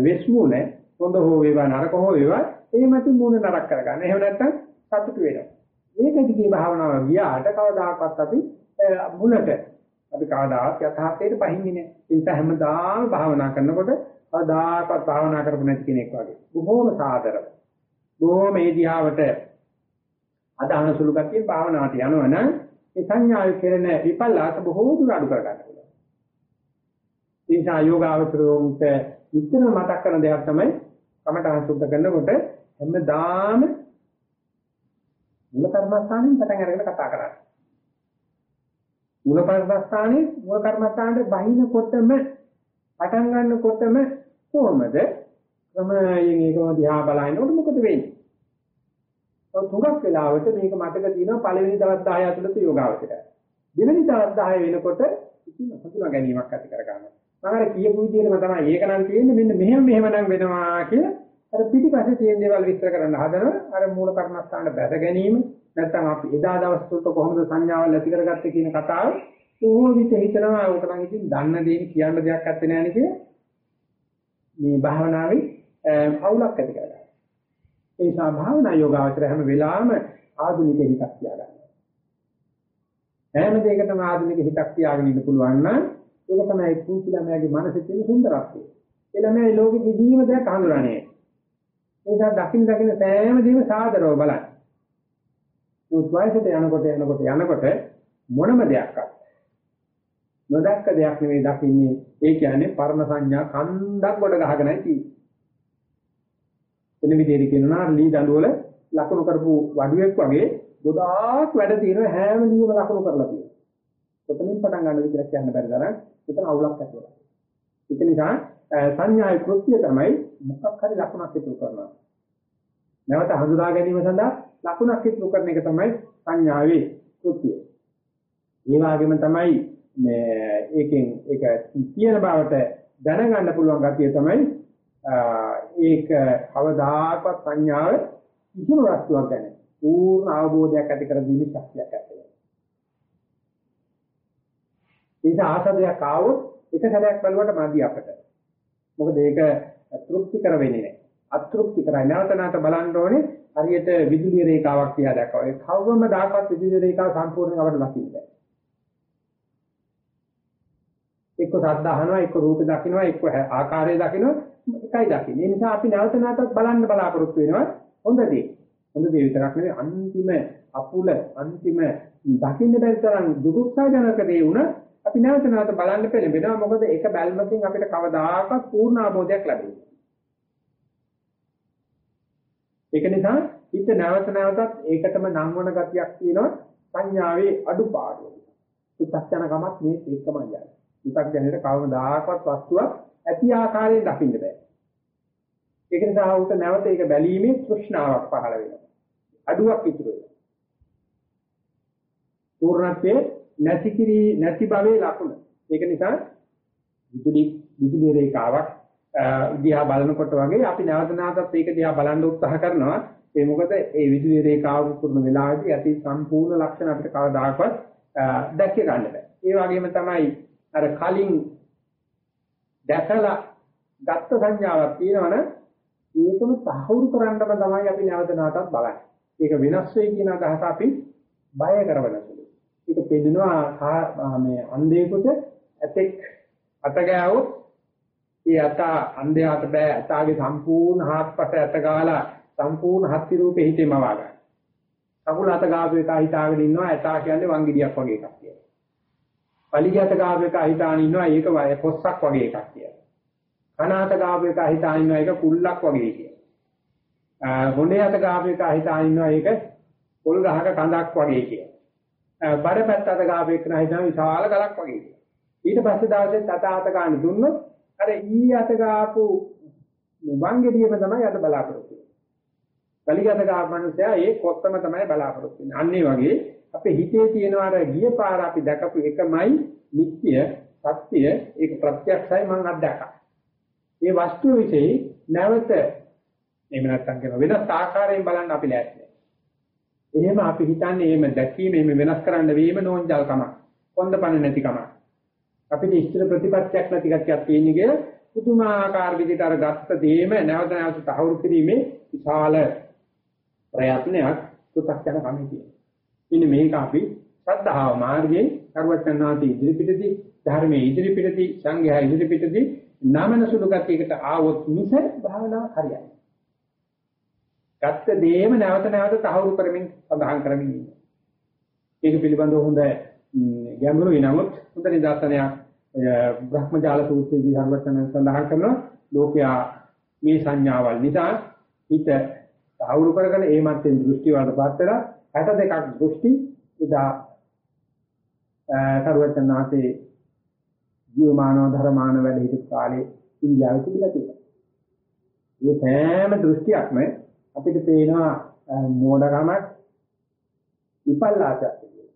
වෙස්මුණ හොඳ හෝ වේවා නරක හෝ වේවා ඒ මත මූණ නරක කරගන්න. එහෙම නැත්නම් සතුටු වෙනවා. මේක දිගේ භාවනාව ගියාට කවදාකවත් අපි මුලට අපි කවදාවත් යථාර්ථයට පහින්නේ නැහැ. ඒ නිසා හැමදාම භාවනා කරනකොට කවදාකවත් භාවනා කරපු නැති කෙනෙක් වගේ. බොහෝම සාදර. බොහෝම මේ දිහාවට අදහන සුළු කතිය භාවනාවට යනවනම් ඒ සංඥාවේ කෙරෙන විපල්ලාස බොහෝ දුර අඩු කර ගන්න පුළුවන්. ඒ නිසා යෝගාවචරෝන්ට විතර මතක් කරන දෙයක් තමයි කමඨහං සුද්ධ කරනකොට හැමදාම මූල කර්මස්ථානෙන් පටන් අරගෙන කතා කරන්නේ. මූල කර්මස්ථානේ මූල කර්මස්ථානට බහිනකොටම පටන් ගන්නකොටම කොහොමද ක්‍රමයෙන් ඒකම දිහා බලනකොට මොකද වෙන්නේ? ඔය තුඟක් වෙලාවට මේක මතක තියෙනවා පළවෙනි දවස් 10 ඇතුළත යෝගාවචරය. දෙවෙනි දවස් 10 වෙනකොට ඉතින් හඳුනා ගැනීමක් ඇති කර ගන්නවා. මම අර කියපු විදිහටම තමයි ඒක නම් තියෙන්නේ මෙන්න මෙහෙම මෙහෙම නම් වෙනවා කියලා අර පිටිපස්සේ තියෙන දේවල් විස්තර කරන්න හදනවා. අර මූල කර්මස්ථාන බැස ගැනීම නැත්නම් අපි එදා දවස් තුනක කොහොමද සංඥාවල් ඇති කරගත්තේ කියන කතාව ඕන විට හිතනවා ඕක නම් ඉතින් දන්න දේ කියන්න දෙයක් නැත්තේ නෑනේ කිය. මේ භාවනාවේ අවුලක් ඇති කරගන්නවා. ඒ නිසා භාවනා යෝගාවචර හැම වෙලාවෙම ආධුනික හිතක් තියාගන්නවා. හැම දෙයකටම ආධුනික හිතක් තියාගෙන ඉන්න පුළුවන් නම් ඒක තමයි පුංචි ළමයාගේ මනසේ තියෙන සුන්දරත්වය. ඒ ළමයා ලෝකෙ කිසිම දෙයක් හඳුනන්නේ ඒ නිසා දකින් දකින් සෑම දෙයක්ම සාදරව බලන්න. උත් වයසට යනකොට යනකොට යනකොට මොනම දෙයක්වත් නොදැක්ක දෙයක් නෙවෙයි දකින්නේ ඒ කියන්නේ පරණ සංඥා කන්දක් කොට ගහගෙනයි තියෙන්නේ. එන විදිහට කියනවා ලී දඬුවල ලකුණු කරපු වඩුවෙක් වගේ ගොඩාක් වැඩ තියෙන හැම ලියම ලකුණු කරලා තියෙනවා. කොතනින් පටන් ගන්නද කියලා කියන්න බැරි තරම් එතන අවුලක් ඇති වෙනවා. ඒක නිසා සංඥායි කෘත්‍ය තමයි මොකක් හරි ලකුණක් ඉතුරු කරනවා. නැවත හඳුනා ගැනීම සඳහා ලකුණක් ඉතුරු කරන එක තමයි සංඥාවේ කෘත්‍ය. ඒ වගේම තමයි මේ ඒකෙන් ඒක තියෙන බවට දැනගන්න පුළුවන් ගතිය තමයි ඒක කවදාකවත් සංඥාව කිසිම වස්තුවක් ගැන පූර්ණ අවබෝධයක් ඇති කර දීමේ ශක්තියක් ඇති ඒක ආසදයක් ආවොත් එක සැරයක් බලුවට මදි අපට. මොකද ඒක තෘප්ති කර වෙන්නේ නැහැ. අතෘප්ති කරයි. නැවත නැවත බලන්න ඕනේ හරියට විදුලි රේඛාවක් කියලා දැක්කවා. ඒ කවවම දායකවත් විදුලි රේඛාව සම්පූර්ණයෙන් අපිට දකින්න බෑ. එක්ක ශබ්ද අහනවා, එක්ක රූප දකින්නවා, එක්ක ආකාරය දකින්නවා, එකයි දකින්නේ. ඒ නිසා අපි නැවත නැවතත් බලන්න බලාපොරොත්තු වෙනවා හොඳ දේ. හොඳ දේ විතරක් නෙවෙයි අන්තිම අපුල අන්තිම දකින්න බැරි තරම් දුරුක්සාජනක දේ වුණ අපි නැවත නැවත බලන්න පෙළඹෙනවා. මොකද ඒක බැල්මකින් අපිට කවදාකවත් පූර්ණ ආબોධයක් ලැබෙන්නේ ඒක නිසා හිත නැවත නැවතත් ඒකටම නම් වන ගතියක් තියෙනවා සංඥාවේ අඩුපාඩු. සුත්‍ත්‍යනකමත් මේ ඒකමයි යන්නේ. සුත්‍ත්‍යනෙට කවමදාකවත් වස්තුවක් ඇති ආකාරයෙන් දකින්න බෑ. ඒක නිසා උට නැවත ඒක බැලීමේ තෘෂ්ණාවක් පහළ වෙනවා. අඩුවක් ඉතුරු වෙනවා. පූර්ණත්වයේ නැති කිරි නැති භවයේ ලකුණ. ඒක නිසා විදුලි විදුලි රේඛාවක් දිහා බලනකොට වගේ අපි නැවත නැවතත් ඒක දිහා බලන්න උත්සාහ කරනවා ඒ මොකද ඒ විදුලි රේඛාව පුරුණ වෙලාවේදී ඇති සම්පූර්ණ ලක්ෂණ අපිට කවදාකවත් දැක්ක ගන්න බෑ. ඒ වගේම තමයි අර කලින් දැකලා ගත්ත සංඥාවක් තියෙනවනේ ඒකම තහවුරු කරන්නම තමයි අපි නැවත නැවතත් බලන්නේ. ඒක වෙනස් වෙයි කියන අදහස අපි බය කරවන සුළු. ඒක පෙන්නනවා මේ අන්ධයෙකුට ඇතෙක් අත ගෑවොත් ඒ අත අන්ධයාට බෑ අතගේ සම්පූර්ණ හත්පස ඇත ගාලා සම්පූර්ණ හත්ති රූපේ හිතේ මවා ගන්න. කකුල අත ගාපු එක හිතාගෙන ඉන්නවා ඇතා කියන්නේ වංගිඩියක් වගේ එකක් කියලා. පලිගත ගාපු එක හිතාගෙන ඉන්නවා ඒක වය පොස්සක් වගේ එකක් කියලා. කනාත ගාපු එක හිතාගෙන ඉන්නවා ඒක කුල්ලක් වගේ කියලා. හොඬේ අත ගාපු එක හිතාගෙන ඉන්නවා ඒක පොල් ගහක කඳක් වගේ කියලා. බඩ පැත්ත අත ගාපු එක හිතාගෙන විශාල ගලක් වගේ කියලා. ඊට පස්සේ දවසේ තත අත ගන්න දුන්නොත් අර ඊ අත ගාපු වංගෙඩියම තමයි අද බලාපොරොත්තු වෙන්නේ. කලිගත ගාපු මනුස්සයා ඒ කොත්තම තමයි බලාපොරොත්තු වෙන්නේ. අන්න ඒ වගේ අපේ හිතේ තියෙන අර ගිය පාර අපි දැකපු එකමයි නිත්‍ය සත්‍ය ඒක ප්‍රත්‍යක්ෂයි මම අත්දැකා. ඒ වස්තුව વિશે නැවත එහෙම නැත්නම් කියන වෙනස් ආකාරයෙන් බලන්න අපි ලෑස්ති. එහෙම අපි හිතන්නේ එහෙම දැකීම එහෙම වෙනස් කරන්න වීම නෝන්ජල්කමක්. කොන්දපණ නැතිකමක්. අපිට ඉස්තර ප්‍රතිපත්තියක් නැති ගැටියක් තියෙන කියලා පුදුමාකාර විදිහට අර ගත්ත දේම නැවත නැවත තහවුරු කිරීමේ විශාල ප්‍රයත්නයක් පු탁ජන කමිටිය. ඉන්නේ මේක අපි ශ්‍රද්ධාව මාර්ගයෙන් කරුවචනාති ඉදිරිපිටදී ධර්මයේ ඉදිරිපිටදී සංඝයා ඉදිරිපිටදී නාමන සුළු ගතියකට ආවොත් මිස භාවනාව හරියන්නේ. ගත්ත දේම නැවත නැවත තහවුරු කරමින් සඳහන් කරමින් ඉන්නවා. ඒක පිළිබඳව හොඳ ගැඹුරුයි නමුත් හොඳ නිදර්ශනයක් බ්‍රහ්මජාල සූත්‍රයේදී සර්වචන සඳහන් කරනවා ලෝකයා මේ සංඥාවල් නිසා හිත සාහවුරු කරගෙන ඒ මැත්තෙන් දෘෂ්ටි වලටපත් වෙලා 62ක් දෘෂ්ටි එදා සර්වචනාසේ ජීවමානව ධර්මාන වැඩ හිටපු කාලේ ඉන්දියාවේ තිබිලා තියෙනවා. මේ සෑම දෘෂ්ටියක්ම අපිට පේනවා මෝඩකමක් විපල්ලාසයක් කියලා.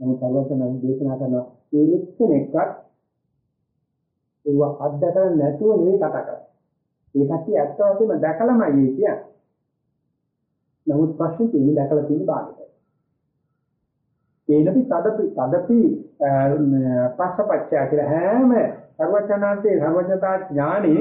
නමුත් සර්වචන දේශනා කරන ඒ එක්කෙනෙක්වත් ඒව අත්දැකලා නැතුව නෙවෙයි කතා කරන්නේ. ඒ කට්ටිය ඇත්ත වශයෙන්ම දැකලාමයි කියන්නේ. නමුත් ප්‍රශ්නේ තියෙන්නේ දැකලා තියෙන භාගයට. ඒනපි තදපි තදපි පස්සපච්චය කියලා හැම සර්වචනාන්තේ සර්වඥතා ඥානෙ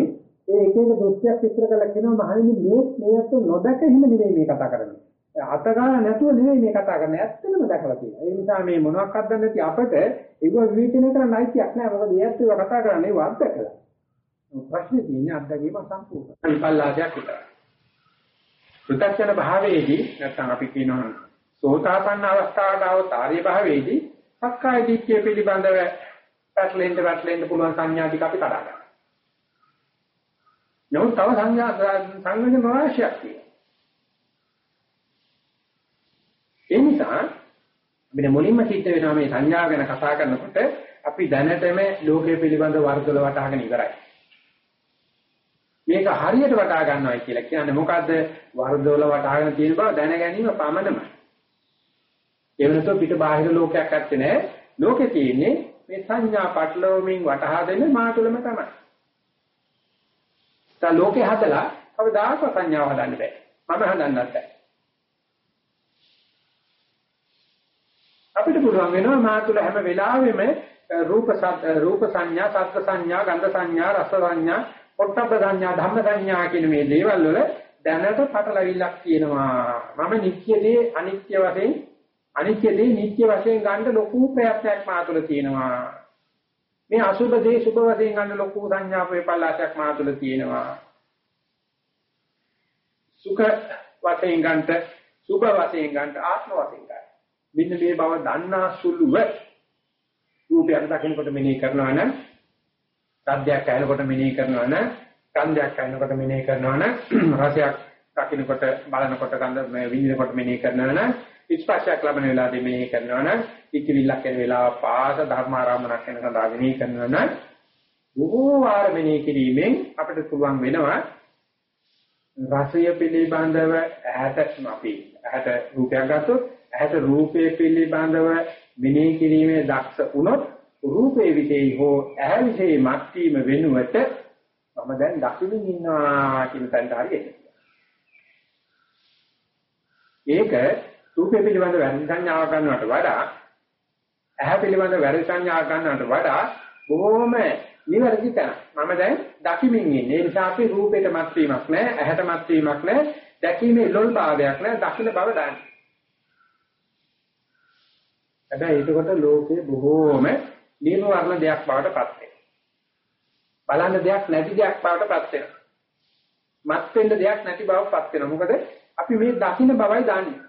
ඒ එක එක දෘශ්‍යයක් විස්තර කරලා කියනවා මහණෙනි මේ මේකට නොදක හිම නෙවෙයි මේ කතා කරන්නේ. අත ගන්න නැතුව නෙවෙයි මේ කතා කරන්නේ. ඇත්තටම දැකලා තියෙනවා. ඒ නිසා මේ මොනවාක්වත් දන්නේ නැති අපට ඒව විවේචනය කරන්න අයිතියක් නැහැ. මොකද ඒ ඇත්තව කතා කරන්නේ වාද දැකලා. ප්‍රශ්නේ තියෙන්නේ අත්දැකීම සම්පූර්ණ. විපල්ලාසයක් විතරයි. පෘථග්ජන භාවයේදී නැත්නම් අපි කියනවා සෝතාපන්න අවස්ථාවට આવත ආර්ය භාවයේදී සක්කාය දිට්ඨිය පිළිබඳව පැටලෙන්න පැටලෙන්න පුළුවන් සංඥා ටික අපි කඩා ගන්නවා. නමුත් තව සංඥා සංඥා නොආශයක් තියෙනවා. ඒ නිසා අපිට මුලින්ම සිද්ධ වෙනවා මේ සංඥා ගැන කතා කරනකොට අපි දැනටම ලෝකයේ පිළිබඳ වර්ගවල වටහාගෙන ඉවරයි. මේක හරියට වටහා ගන්නවයි කියලා කියන්නේ මොකද්ද? වර්ධවල වටහාගෙන තියෙන බව දැන ගැනීම පමණමයි. ඒ වෙනතෝ පිට බාහිර ලෝකයක් ඇත්තේ නැහැ. ලෝකේ තියෙන්නේ මේ සංඥා පටලවමින් වටහා දෙන්න මා තුළම තමයි. දැන් ලෝකේ හදලා කවදාකවත් සංඥාව හදන්න බෑ. මම හදන්නත් බෑ. අපිට පුළුවන් වෙනවා මා තුළ හැම වෙලාවෙම රූප රූප සංඥා, සත්ත්ව සංඥා, ගන්ධ සංඥා, රස සංඥා, පොට්ටබ්බ සංඥා, ධම්ම සංඥා කියන මේ දේවල් වල දැනට පටලවිල්ලක් තියෙනවා. මම නිත්‍යදී අනිත්‍ය වශයෙන් අනිත්‍යදී නිත්‍ය වශයෙන් ගන්න ලොකු ප්‍රයත්නයක් මා තුළ තියෙනවා. මේ අසුබ දේ සුබ වශයෙන් ගන්න ලොකු සංඥා වේපල්ලාශයක් මා තුළ තියෙනවා. සුඛ වශයෙන් ගන්නට සුබ වශයෙන් ගන්නට ආත්ම වශයෙන් ගන්න. මෙන්න මේ බව දන්නා සුළුව රූපයක් දකිනකොට මෙනෙහි කරනවා නම් සද්දයක් ඇහෙනකොට මෙනෙහි කරනවා නම් ගන්ධයක් ඇහෙනකොට මෙනෙහි කරනවා නම් රසයක් දකිනකොට බලනකොට ගඳ මේ විඳිනකොට මෙනෙහි කරනවා නම් ස්පර්ශයක් ලබන වෙලාවදී මෙනෙහි කරනවා නම් ඉතිවිල්ලක් වෙන වෙලාව පාස ධර්මාරාමණක් වෙන සඳහා මෙනෙහි කරනවා නම් බොහෝ වාර මෙනෙහි කිරීමෙන් අපිට පුළුවන් වෙනවා රසය පිළිබඳව ඇහැට අපි ඇහැට රූපයක් ගත්තොත් ඇහැට රූපය පිළිබඳව මෙනෙහි කිරීමේ දක්ෂ වුණොත් රූපේ විදේ හෝ ඇහැ විදේ මැක්ටීම වෙනුවට මම දැන් දකින්න ඉන්නවා කියන තැනට හරියට. ඒක රූපේ පිළිබඳ වැරදි සංඥාව ගන්නවට වඩා ඇහැ පිළිබඳ වැරදි සංඥාව ගන්නවට වඩා බොහොම නිවැරදි තැන. මම දැන් දකිමින් ඉන්නේ. ඒ නිසා අපි රූපයට මත් වීමක් නැහැ, ඇහැට මත් වීමක් නැහැ, දැකීමේ ලොල් භාවයක් නැහැ, දකින්න බව දන්නේ. හැබැයි ඒකකොට ලෝකේ බොහෝම නිර්වර්ණ දෙයක් බවට පත් වෙනවා. බලන්න දෙයක් නැති දෙයක් බවට පත් වෙනවා. මත් වෙන්න දෙයක් නැති බවට පත් වෙනවා. මොකද අපි මේ දකින්න බවයි දන්නේ.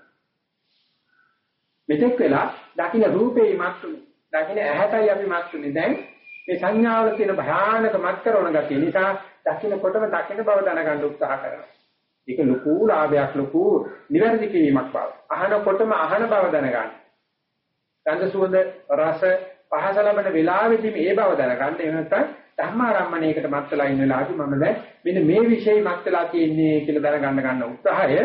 මෙතෙක් වෙලා දකින්න රූපේ මත්ුනේ. දකින්න ඇහැටයි අපි මත්ුනේ. දැන් මේ සංඥාවල තියෙන භයානක මත් කරන ගතිය නිසා දකින්නකොටම දකින්න බව දැනගන්න උත්සාහ කරනවා. ඒක ලොකු ලාභයක් ලොකු නිවැරදි කිරීමක් බව. අහනකොටම අහන බව දැනගන්න. ගන්ධ සුවඳ රස පහස ලබන වෙලාවෙදී මේ බව දැනගන්න එහෙම නැත්නම් ධර්මාරම්මණයකට මත් වෙලා ඉන්න වෙලාවදී මම දැන් මෙන්න මේ વિષය මත් වෙලා තියෙන්නේ කියලා දැනගන්න ගන්න උත්සාහය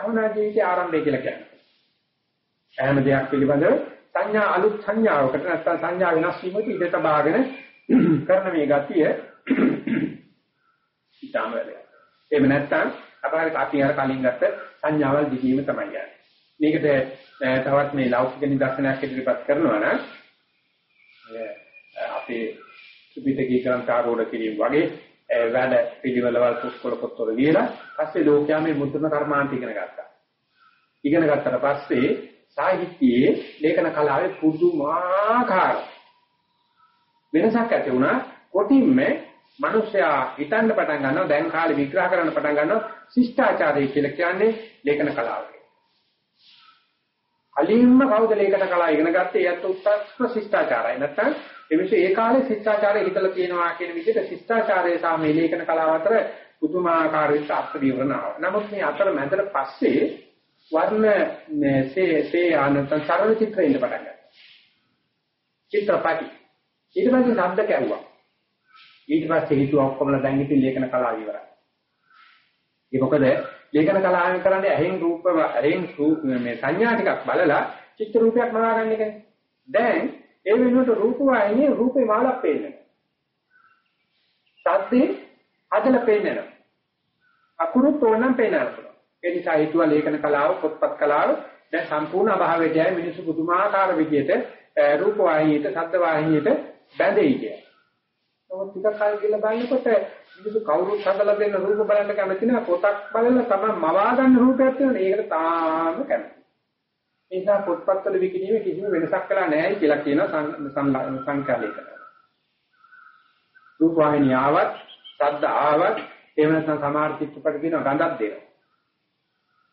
භවනා ජීවිතයේ ආරම්භය කියලා කියන්නේ. හැම දෙයක් පිළිබඳව සංඥා අලුත් සංඥාවකට නැත්නම් සංඥා වෙනස් වීමට ඉඩ තබාගෙන කරන මේ ගතිය ඊටම වැඩි. එහෙම නැත්නම් අපහාරක අපි අර කලින් ගත්ත සංඥාවල් දිගීම තමයි යන්නේ. මේකට තවත් මේ ලෞකික නිදර්ශනයක් ඉදිරිපත් කරනවා නම් අපේ සුපිතකී ග්‍රන්ථාරෝඪ කිරීම වගේ වැඩ පිළිවෙලවල් පුස්කොළ පොත්වල ලියලා පස්සේ ලෝකයා මේ මුද්‍රණ කර්මාන්ත ඉගෙන ගත්තා. ඉගෙන ගත්තට පස්සේ සාහිත්‍යයේ ලේඛන කලාවේ පුදුමාකාර වෙනසක් ඇති වුණා. කොටින්ම මිනිස්සයා හිතන්න පටන් ගන්නවා දැන් කාලේ විග්‍රහ කරන්න පටන් ගන්නවා ශිෂ්ටාචාරය කියලා කියන්නේ ලේඛන කලාවට. කලින්ම කවුද ලේඛන කලාව ඉගෙන ගත්තේ ඒත් උත්තරස්ම ශිෂ්ටාචාරයි නැත්නම් එමිස ඒ කාලේ ශිෂ්ටාචාරය හිතලා තියෙනවා කියන විදිහට ශිෂ්ටාචාරය සහ මේ ලේඛන කලාව අතර පුදුමාකාර විදිහට අර්ථ විවරණාව. නමුත් මේ අතර මැදට පස්සේ වර්ණ සේ සේ ආනන්ත සරල චිත්‍ර ඉන්න පටන් ගත්තා. චිත්‍රපටි. ඊට පස්සේ ශබ්ද කැවුවා. ඊට පස්සේ හිතුවා ඔක්කොමලා දැන් ඉතින් ලේඛන කලාව ඉවරයි. ඒ මොකද ලේඛන කලාවෙන් කරන්නේ ඇහෙන් රූප ඇහෙන් මේ සංඥා ටිකක් බලලා චිත්‍ර රූපයක් මවා ගන්න එකනේ. දැන් ඒ වෙනුවට රූප වාහිනිය රූපේ මාලක් පේන්නේ. සද්දේ අදලා පේන්නේ අකුරු තෝරනම් පේනවා. ඒ නිසා හිතුවා ලේඛන කලාව පොත්පත් කලාව දැන් සම්පූර්ණ අභාවයට යයි මිනිස්සු පුදුමාකාර විදියට රූප වාහිනියට ශබ්ද වාහිනියට බැඳෙයි කියලා. නමුත් ටිකක් කල් ගිහලා බලනකොට මිනිස්සු කවුරුත් හදලා දෙන්න රූප බලන්න කැමති නෑ පොතක් බලලා තමයි මවා ගන්න රූපයක් තියෙනවා. ඒකට තාම කැමති. ඒ නිසා පොත්පත්වල විකිණීමේ කිසිම වෙනසක් කළා නැහැ කියලා කියන සංකල්පයකට. රූප වාහිනිය ආවත්, ශබ්ද ආවත්, එහෙම නැත්නම් සමහර චිත්‍රපට කියන ගඳක් දෙනවා.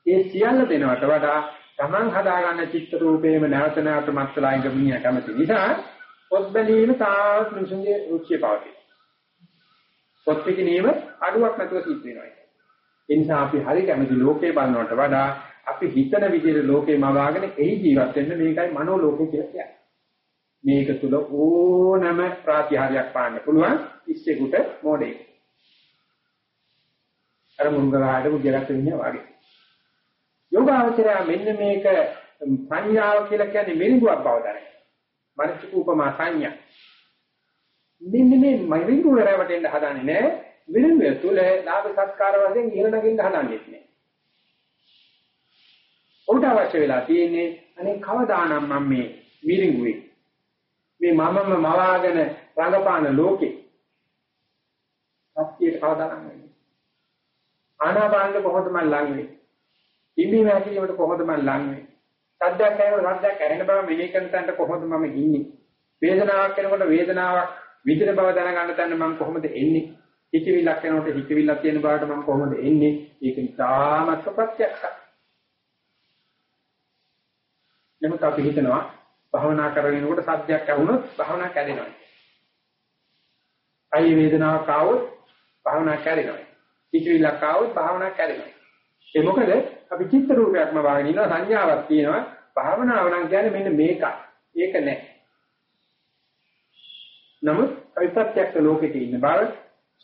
ඒ සියල්ල දෙනවට වඩා Taman හදාගන්න චිත්‍ර රූපේම නැවත නැවත මත්ලා ඉඳමිය කැමති නිසා පොත් බැලීම තාත් මිනිසුන්ගේ රුචිය පවතී. පොත් පිටිනීම අඩුවක් නැතුව සිද්ධ වෙනවා. ඒ නිසා අපි හරි කැමති ලෝකේ බලනවට වඩා අපි හිතන විදිහට ලෝකේ මවාගෙන එහි ජීවත් වෙන්න මේකයි මනෝ ලෝකේ කියලා කියන්නේ. මේක තුල ඕනම ප්‍රාතිහාර්යයක් පාන්න පුළුවන් ඉස්සෙකුට මොඩේ. අර මුංගලාට මුගලත් වෙන්නේ වගේ. යෝගාවචරය මෙන්න මේක සංඥාව කියලා කියන්නේ මිරිඟුවක් බව දැනගන්න. මනසික උපමා සංඥා. මෙන්න මේ මිරිඟුව රැවටෙන්න හදන්නේ නැහැ. මිරිඟුව තුල ලාභ සත්කාර වශයෙන් ඉහළ නගින්න හදන්නේ නැහැ. උන්ට අවශ්‍ය වෙලා තියෙන්නේ අනේ කවදානම් මම මේ මිරිඟුවේ මේ මමම මවාගෙන රඟපාන ලෝකේ සත්‍යයට කවදානම් වෙන්නේ ආනාපානෙ කොහොමද මම ලඟ වෙන්නේ ඉම්බීම හැකිලිමට කොහොමද මම ලං වෙන්නේ? සද්දයක් ඇහෙනකොට සද්දයක් ඇහෙන බව මෙනෙහි කරන තැනට කොහොමද මම ඉන්නේ? වේදනාවක් එනකොට වේදනාවක් විඳින බව දැනගන්න තැන මම කොහොමද එන්නේ? හිතවිල්ලක් එනකොට හිතවිල්ලක් තියෙන බවට මම කොහොමද එන්නේ? ඒක ඉතාමත් ප්‍රත්‍යක්ෂයි. නමුත් අපි හිතනවා භවනා කරගෙනකොට සද්දයක් ඇහුනොත් භවනා කැඩෙනවා. අයි වේදනාවක් ආවොත් භවනා කැඩෙනවා. හිතවිල්ලක් ආවොත් භවනා කැඩෙනවා. ඒ මොකද අපි චිත්ත රූපයක්ම වාගෙන ඉන්නවා සංඥාවක් තියෙනවා භාවනාව නම් කියන්නේ මෙන්න මේකයි. ඒක නෑ. නමුත් අපි ප්‍රත්‍යක්ෂ ලෝකෙක ඉන්න බව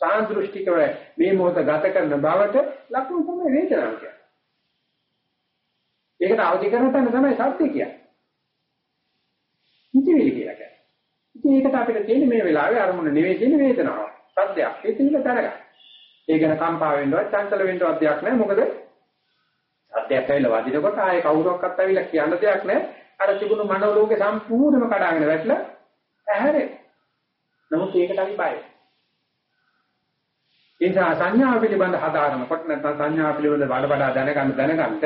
සාන්දෘෂ්ටිකව මේ මොහොත ගත කරන බවට ලකුණු තමයි වේදනාව කියන්නේ. ඒකට අවදි කරන තැන තමයි සත්‍ය කියන්නේ. හිතවිලි කියලා කියන්නේ. ඉතින් ඒකට අපිට තියෙන්නේ මේ වෙලාවේ අරමුණ නෙවෙයි තියෙන වේදනාව. සත්‍යයක්. ඒක ඉන්න තරග. ඒ ගැන කම්පා වෙන්නවත් චංචල වෙන්නවත් දෙයක් නැහැ. මොකද සත්‍යයක් ඇවිල්ලා වදිනකොට ආයේ කවුරක්වත් ඇවිල්ලා කියන්න දෙයක් නැහැ. අර තිබුණු මනෝලෝකේ සම්පූර්ණයෙන්ම කඩාගෙන වැටලා ඇහැරේ. නමුත් ඒකට අපි බයයි. ඒ නිසා සංඥා පිළිබඳ හදාරනකොට නැත්නම් සංඥා පිළිබඳ වඩ වඩා දැනගන්න දැනගන්න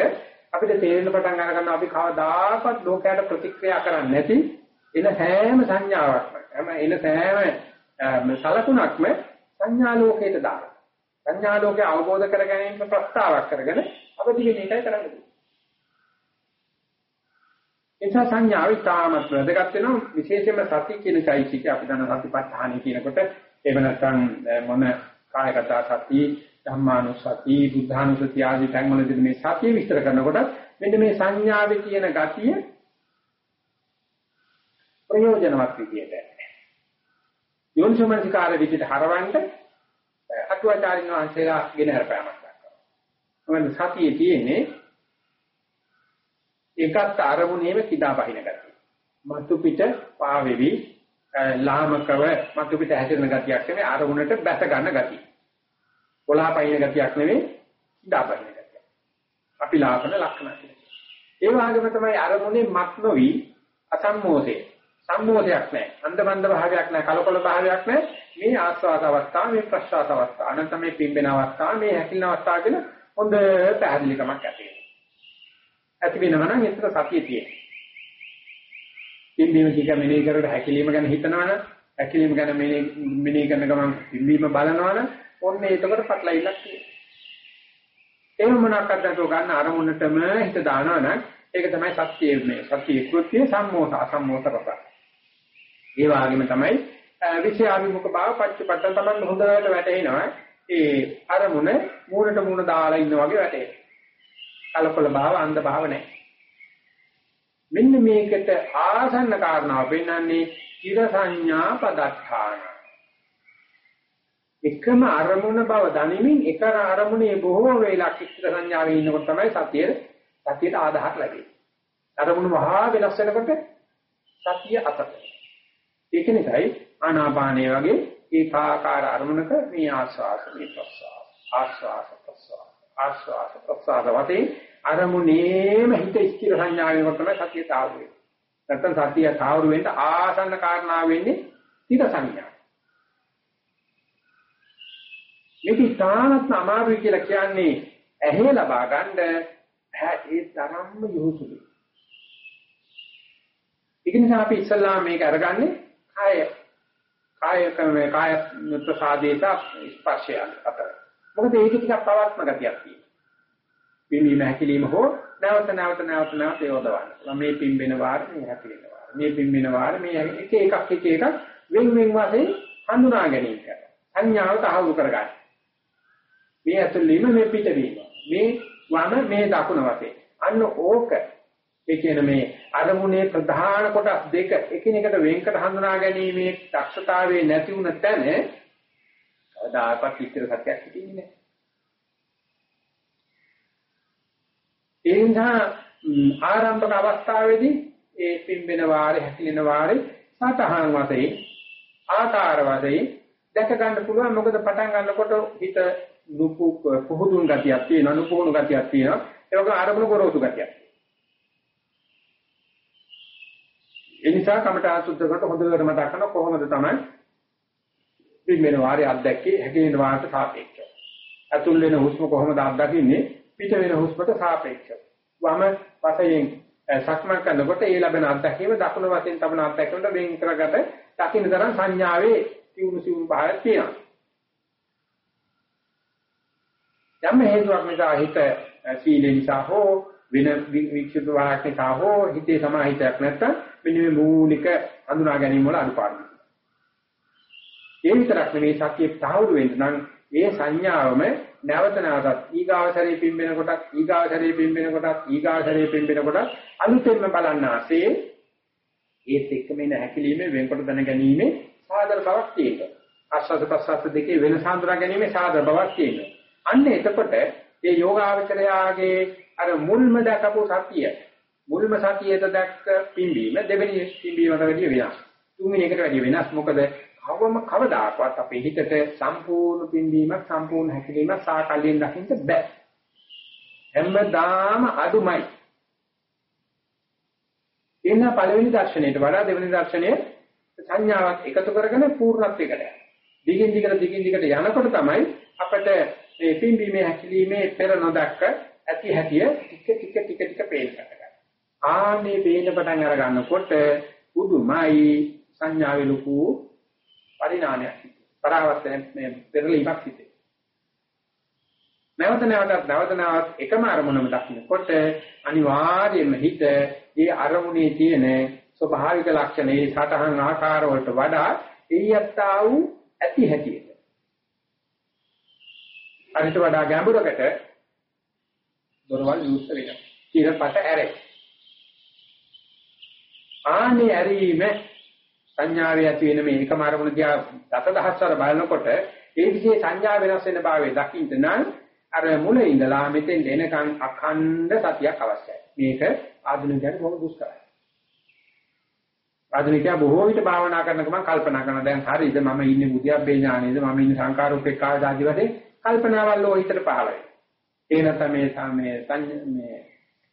අපිට තේරෙන පටන් ගන්න අපි කවදාකවත් ලෝකයට ප්‍රතික්‍රියා කරන්නේ නැති එන හැම සංඥාවක්ම හැම එන සෑම සලකුණක්ම සංඥා ලෝකයට දානවා. සංඥා ලෝකේ අවබෝධ කර ගැනීම ප්‍රස්තාවක් කරගෙන අවදි වෙන එකයි කරන්නේ. එසා සංඥාව ඉතාමත් වැදගත් වෙනවා විශේෂයෙන්ම සති කියන চৈতසික අපි දන්න සතිපට්ඨාන කියනකොට එහෙම නැත්නම් මොන කායගත සති ධම්මානුසති බුද්ධානුසති ආදී තැන්වලදී මේ සතිය විස්තර කරනකොට මෙන්න මේ සංඥාවේ තියෙන ගතිය ප්‍රයෝජනවත් විදියට යෝනිසමනසිකාර විදිහට හරවන්න අටුවාචාරින් වහන්සේලා ගෙන හරපෑමක් මොකද සතියේ තියෙන්නේ ඒකත් අරමුණේම කිදා බහින ගතිය. මතු පිට පාවෙවි ලාමකව මතු පිට හැදෙන ගතියක් නෙවෙයි අරමුණට බැස ගන්න ගතිය. කොලා පයින් ගතියක් නෙවෙයි කිදා බහින ගතිය. අපි ලාපන ලක්ෂණ කියලා. ඒ වගේම තමයි අරමුණේ මත් නොවි අසම්මෝධේ සම්මෝධයක් නැහැ. අන්දමන්ද භාවයක් නැහැ. කලකොල භාවයක් නැහැ. මේ ආස්වාද අවස්ථාව, මේ ප්‍රසආස අවස්ථාව, අනන්ත මේ පිම්බෙන අවස්ථාව, මේ හැකිලන අවස්ථාව කියන හොඳ පැහැදිලිකමක් ඇති වෙනවා. ඇති වෙනවා නම් එතන සතිය තියෙනවා. පිම්බීම කික මෙනෙහි කරලා හැකිලිම ගැන හිතනවනම් හැකිලිම ගැන මෙනෙහි කරන ගමන් පිම්බීම බලනවනම් ඔන්න ඒකකට පටලයිලක් තියෙනවා. එහෙම මොනක්වත් නැතුව ගන්න අරමුණටම හිත දානවනම් ඒක තමයි සත්‍යයේ මේ සත්‍යයේ කෘත්‍ය සම්මෝත අසම්මෝත රස. ඒ වගේම තමයි විෂයාභිමුඛ භාව පච්චපට්ඨ තමයි හොඳට වැටෙනවා. ඒ අරමුණ මූණට මූණ දාලා ඉන්න වගේ වැටේ. කලකොල භාව අන්ධ භාව නැහැ. මෙන්න මේකට ආසන්න කාරණාව පෙන්වන්නේ චිර සංඥා පදත්තාන. එකම අරමුණ බව දනිමින් එක අරමුණේ බොහෝ වේලා චිත්‍ර සංඥාවේ ඉන්නකොට තමයි සතිය සතියට ආධාර ලැබෙන්නේ. අරමුණ මහා වෙනස් වෙනකොට සතිය අතට. ඒක නිසායි ආනාපානයේ වගේ ඒකාකාර අරමුණක මේ ආස්වාස මේ ප්‍රස්වාස ආස්වාස ප්‍රස්වාස ආස්වාස ප්‍රස්වාස වශයෙන් අරමුණේම හිත ස්ථිර සංඥාවෙන් තමයි සතිය තාවු වෙන්නේ. නැත්තම් සතිය තාවු වෙන්න ආසන්න කාරණා වෙන්නේ හිත සංඥා. මේක තානත් අමාරුයි කියලා කියන්නේ ඇහි ලබා ගන්න ඒ තරම්ම යොහුසුලි. ඒක නිසා අපි ඉස්සල්ලාම මේක අරගන්නේ කාය කාය කර්මයේ කාය ප්‍රසාදේත ස්පර්ශය අතර. මොකද ඒක ටිකක් පවත්ම ගතියක් තියෙනවා. පිම්බීම හැකිලිම හෝ නැවත නැවත නැවත නැවත යොදවන්න. මේ පිම්බෙන වාර මේ හැකිලෙන වාර. මේ පිම්බෙන වාර මේ එක එකක් එක එකක් වෙන වෙන වශයෙන් හඳුනා ගැනීම කරනවා. සංඥාව තහවුරු කරගන්න. මේ ඇතුළේම මේ පිටවීම. මේ වම මේ දකුණ වශයෙන්. අන්න ඕක ඒ කියන මේ අරමුණේ ප්‍රධාන කොටස් දෙක එකිනෙකට වෙන්කට හඳුනා ගැනීමේ දක්ෂතාවයේ නැති වුණ තැන කවදාකවත් ඉතර සත්‍යයක් හිටින්නේ නැහැ. ඒ නිසා ආරම්භක අවස්ථාවේදී ඒ පිම්බෙන වාරේ හැකිලෙන වාරේ සතහන් වශයෙන් ආකාර වශයෙන් දැක ගන්න පුළුවන් මොකද පටන් ගන්නකොට හිත නුපු පුහුදුන් ගතියක් තියෙනවා නුපුහුණු ගතියක් තියෙනවා ඒ වගේ අරමුණු ගොරෝසු ගතියක් ඒ නිසා කමඨා සුද්ධ කොට හොඳට මතක් කරන කොහොමද තමයි පිම්බෙන වාරේ අත්දැකේ හැකිලෙන වාරට සාපේක්ෂව අතුල් වෙන හුස්ම කොහොමද අත්දකින්නේ පිට වෙන හුස්මට සාපේක්ෂව. වම වශයෙන් සක්මන් කරනකොට ඒ ලැබෙන අත්දැකීම දකුණු වශයෙන් තබන අත්දැකීමට වෙන් කරගත දකින්න තරම් සංඥාවේ සිවුණු සිවුණු භාවයක් තියෙනවා. යම් හේතුවක් නිසා හිත සීලෙ නිසා හෝ වෙන වික්ෂිප්ත වාහක නිසා හෝ හිතේ සමාහිතයක් නැත්තම් මෙන්න මේ මූලික හඳුනා ගැනීම වල අනුපාඩු. ඒ විතරක් නෙමේ සතියේ තහවුරු වෙන්න නම් ඒ සංඥාවම නැවත නැවතත් ඊගාවසරේ පිම්බෙන කොටත් ඊගාවසරේ පිම්බෙන කොටත් ඊගාවසරේ පිම්බෙන කොටත් අලුතෙන්ම බලන්න ආසේ ඒත් එක්කම එන හැකිලිමේ වෙන්කොට දැන ගැනීම සාදර බවක් තියෙනවා. ආස්වාද ප්‍රසආස දෙකේ වෙනස හඳුනා ගැනීම සාදර බවක් තියෙනවා. අන්න එතකොට මේ යෝගාවචරයාගේ අර මුල්ම දකපු සතිය මුල්ම සතියේද දැක්ක පිම්බීම දෙවෙනි පිම්බීමට වැඩිය වෙනස්. තුන්වෙනි එකට වැඩිය වෙනස්. මොකද කවම කවදාකවත් අපේ හිතට සම්පූර්ණ පින්වීමක් සම්පූර්ණ හැකිලීමක් සාකල්යෙන් දකින්න බෑ. හැමදාම අදුමයි. එන්න පළවෙනි දර්ශනයට වඩා දෙවෙනි දර්ශනය සංඥාවක් එකතු කරගෙන පූර්ණත්වයකට යනවා. දිගින් දිගට දිගින් දිගට යනකොට තමයි අපිට මේ පින්වීමේ හැකිලීමේ පෙර නොදක්ක ඇති හැටිය ටික ටික ටික ටික පේන්න ගන්නවා. ආනේ පේන්න පටන් අර ගන්නකොට උදුමයි සංඥාවේ ලොකු පරිණාමයක් පරාවර්තන මේ පෙරලීමක් සිදුවේ. නැවත නැවතත් නැවත නැවත එකම අරමුණම දකින්නකොට අනිවාර්යයෙන්ම හිත ඒ අරමුණේ තියෙන ස්වභාවික ලක්ෂණ ඒ සටහන් ආකාර වලට වඩා එයත්තා වූ ඇති හැටියට අනිත් වඩා ගැඹුරකට දොරවල් යොස් වෙනවා. ඊටපස්ස ඇරේ. ආනේ ඇරීම සංඥාවේ ඇති වෙන මේ එකම අරමුණ දිහා දසදහස්වර බලනකොට ඒ විදිහේ සංඥා වෙනස් වෙන භාවයේ දකින්න නම් අර මුල ඉඳලා මෙතෙන් එනකන් අඛණ්ඩ සතියක් අවශ්‍යයි. මේක ආධුනිකයන්ට බොහොම දුෂ්කරයි. ආධුනිකයා බොහෝ විට භාවනා කරන ගමන් කල්පනා කරනවා දැන් හරිද මම ඉන්නේ මුදියබ්බේ ඥානෙද මම ඉන්නේ සංකාරෝපේක්ඛා ආදී වශයෙන් කල්පනාවල් ලෝ හිතට පහළ වෙනවා. ඒ නැත්නම් මේ මේ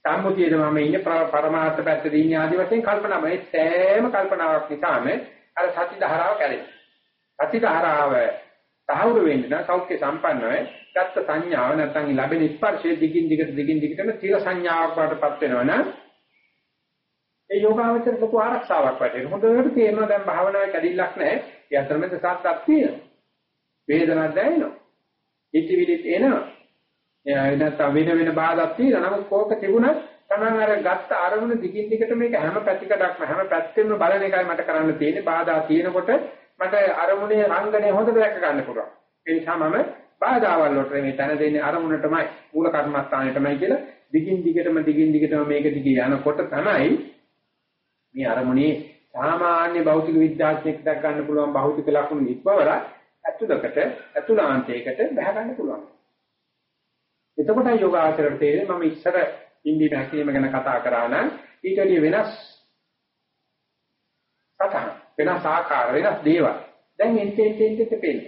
සම්මුතියද මම ඉන්නේ පරමාර්ථ පැත්තේ ඉන්නේ ආදි වශයෙන් කල්පනා මේ සෑම කල්පනාවක් නිසාම අර සති ධාරාව කැඩෙනවා. සති ධාරාව තහවුරු වෙන්න නම් සෞඛ්‍ය සම්පන්නව ගත්ත සංඥාව නැත්නම් ලැබෙන ස්පර්ශයේ දිගින් දිගට දිගින් දිගටම තීර සංඥාවක් වඩටපත් වෙනවනම් ඒ යෝගාවචර ලොකු ආරක්ෂාවක් වටේ. හොඳට තේරෙනවා දැන් භාවනාවේ කැඩිල්ලක් නැහැ. ඒ අතරමැද සාත්තක් තියෙනවා. වේදනාවක් දැනෙනවා. ඉතිවිලිත් එනවා. නැත්නම් වෙන වෙන බාධාක් තියෙනවා. නමුත් කෝක තිබුණත් තමන් අර ගත්ත අරමුණ දිගින් දිගට මේක හැම පැතිකඩක්ම හැම පැත්තෙම බලන එකයි මට කරන්න තියෙන්නේ. බාධා තියෙනකොට මට අරමුණේ රංගනය හොඳට දැක ගන්න පුළුවන්. ඒ නිසා මම බාධාවල් වලට මේ තන දෙන්නේ අරමුණටමයි මූල කර්මස්ථානෙටමයි කියලා දිගින් දිගටම දිගින් දිගටම මේක දිගේ යනකොට තමයි මේ අරමුණේ සාමාන්‍ය භෞතික විද්‍යාඥයෙක් දැක් ගන්න පුළුවන් භෞතික ලක්ෂණ ඉක්මවල ඇතුළකට ඇතුළාන්තයකට බහ ගන්න පුළුවන්. එතකොට යෝගාචරයට තේරෙන්නේ මම ඉස්සර ඉන්දි නැකීම ගැන කතා කරා නම් ඊට වඩා වෙනස් සතහන් වෙනස් ආකාර වෙනස් දේවල් දැන් එන්ටෙන් ටෙන්ට පේන්න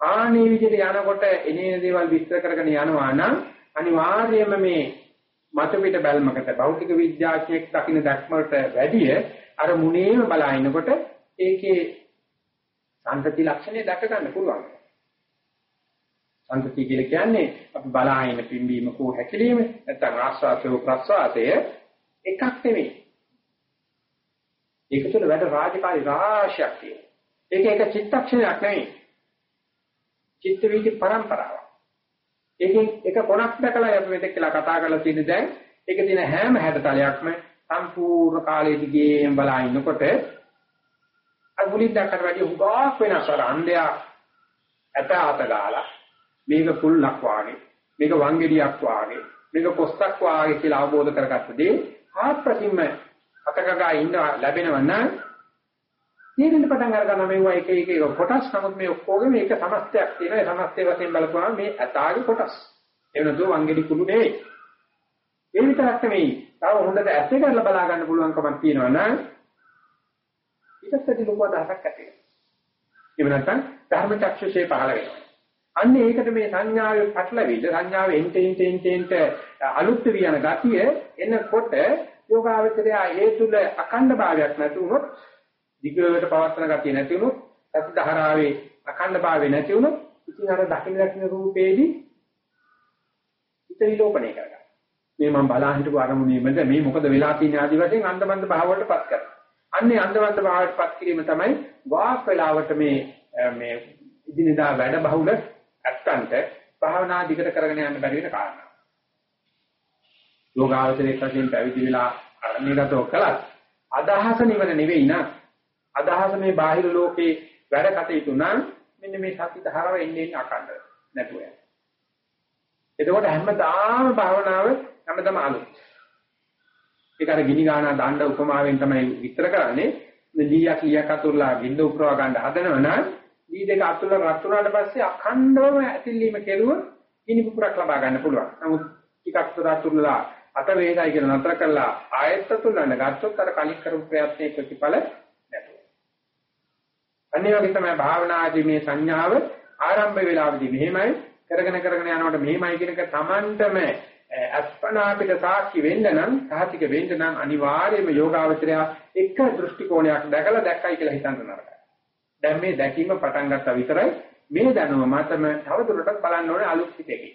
ආනේ විදිහට යනකොට එනේන දේවල් විස්තර කරගෙන යනවා නම් අනිවාර්යයෙන්ම මේ මත පිට බැල්මකට භෞතික විද්‍යාඥයෙක් දකින්න දැක්මකට වැඩිය අර මුනේම බලනකොට ඒකේ සංතති ලක්ෂණය දැක ගන්න පුළුවන්. සංතති කියලා කියන්නේ අපි බලාගෙන පිම්බීම කෝ හැකිලිම නැත්නම් ආස්වාදය ප්‍රස්වාදය එකක් නෙමෙයි. ඒක තුළ වැඩ රාජකාරී රාශියක් තියෙනවා. ඒක එක චිත්තක්ෂණයක් නෙමෙයි. චිත්ත වීති පරම්පරාවක්. ඒකෙන් එක කොනක් දැකලා අපි මෙතෙක් කියලා කතා කරලා තියෙන දැන් ඒක දින හැම හැඩතලයක්ම සම්පූර්ණ කාලය දිගේම බලා ඉන්නකොට අර මුලින් දැක්කට වැඩිය හුඟක් වෙනස් අර අන්ධයා ඇත අත ගාලා. මේක කුල්ලක් වාගේ මේක වංගෙඩියක් වාගේ මේක කොස්තක් වාගේ කියලා අවබෝධ කරගත්ත දේ ආත්පසින්ම අතකගා ඉන්න ලැබෙනව නම් තේරෙන්න පටන් අර ගන්න මේවා එක එක එක කොටස්. නමුත් මේ ඔක්කොගේම එක සමස්තයක් තියෙනවා. ඒ සමස්තය වශයෙන් බලපුවම මේ ඇතාගේ කොටස්. ඒ වෙනදෝ වංගෙඩි කුළු නෙවෙයි. ඒ විතරක් නෙවෙයි. තව හොඳට ඇස් දෙකලා බලා ගන්න පුළුවන්කමක් තියෙනවා නම් ඊටත් ඇති ලොකු අදහසක් ඇති වෙනවා ඒ නැත්නම් ධර්ම චක්ෂුෂේ පහළ වෙනවා අන්න ඒකට මේ සංඥාවේ පැටලවිද සංඥාවේ එන්ටෙන් ටෙන් ටෙන්ට අලුත් වියන ගතිය එනකොට යෝගාවචරය ඒ තුල අඛණ්ඩ භාවයක් නැති වුණොත් දිගට පවත්වන ගතිය නැති වුණොත් සති ධාරාවේ අඛණ්ඩ භාවය නැති වුණොත් ඉතින් අර දකින්න දකින්න රූපේදී හිත විලෝපණය කරගන්න. මේ මම බලා හිටපු අරමුණේමද මේ මොකද වෙලා තියෙන ආදි වශයෙන් අන්දමන්ද භාවවලටපත් කරනවා. අන්නේ අන්දමන්ද භාවවලටපත් කිරීම තමයි වාක් වේලාවට මේ මේ ඉදිනදා වැඩ බහුල ඇත්තන්ට භාවනා දිගට කරගෙන යන්න බැරි වෙන කාරණා. යෝගාවචරයේ වශයෙන් පැවිදි වෙලා අරණියගතව කළත් අදහස නිවන නෙවෙයි නා අදහස මේ බාහිර ලෝකේ වැඩ කටයුතු නම් මෙන්න මේ සති ධාරාව එන්නේ අකණ්ඩ නැතුව යනවා. එතකොට හැමදාම භාවනාව හැමදාම අලුත්. ඒක අර ගිනි ගාන දාණ්ඩ උපමාවෙන් තමයි විස්තර කරන්නේ. ලීයක් ලීයක් අතුරලා ගින්ද උපරව ගන්න හදනවනම් ලී දෙක අතුරලා රත් වුණාට පස්සේ අඛණ්ඩවම ඇතිලීම කෙරුවොත් ගිනි පුපුරක් ලබා ගන්න පුළුවන්. නමුත් ටිකක් අතුරලා අත වේගයි කියලා නතර කරලා ආයෙත් අතුරන්න ගත්තොත් අර කලින් කරපු ප්‍රයත්නයේ ප්‍රතිඵල අනිත් වගේ තමයි භාවනාදී මේ සංඥාව ආරම්භ වෙලාවදී මෙහෙමයි කරගෙන කරගෙන යනකොට මෙහෙමයි කියන එක Tamanටම අස්පනා පිට සාක්ෂි වෙන්න නම් සාහිතික වෙන්න නම් අනිවාර්යයෙන්ම යෝගාවචරය එක දෘෂ්ටි කෝණයක් දැකලා දැක්කයි කියලා හිතන්න නරකයි. දැන් මේ දැකීම පටන් ගත්තා විතරයි මේ දැනුම මතම තවදුරටත් බලන්න ඕනේ අලුත් පිටකේ.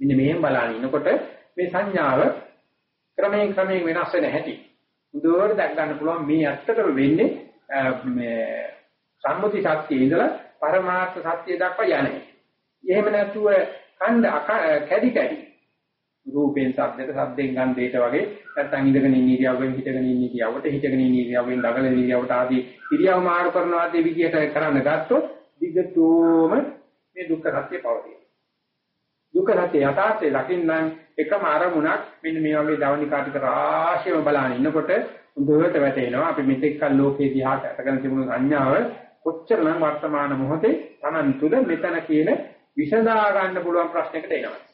මෙන්න මෙහෙම බලන ඉනකොට මේ සංඥාව ක්‍රමයෙන් ක්‍රමයෙන් වෙනස් වෙන හැටි. මුදුවට දැක් ගන්න පුළුවන් මේ ඇත්තටම වෙන්නේ මේ සම්මුති සත්‍යයේ ඉඳලා පරමාර්ථ සත්‍ය දක්වා යන්නේ. එහෙම නැතුව ඛණ්ඩ කැඩි කැඩි රූපෙන් ශබ්දයට ශබ්දෙන් ගන්ධයට වගේ නැත්නම් ඉඳගෙන ඉන්න ඉරියව්වෙන් හිටගෙන ඉන්න ඉරියව්වට හිටගෙන ඉන්න ඉරියව්වෙන් දඟලන ඉරියව්වට ආදී ඉරියව් මාරු කරන ආදී විදියට කරන්න ගත්තොත් දිගටම මේ දුක්ඛ සත්‍ය පවතී. දුක්ඛ සත්‍ය යථාර්ථය දකින්නම් එකම අරමුණක් මෙන්න මේ වගේ දවනිකා ටික රාශියම බලන ඉන්නකොට හොඳට වැටෙනවා අපි මෙතෙක් කල ලෝකේ දිහාට අතගෙන තිබුණු සංඥාව කොච්චරනම් වර්තමාන මොහොතේ Taman තුල මෙතන කියන විසඳා ගන්න පුළුවන් ප්‍රශ්නයකට එනවා.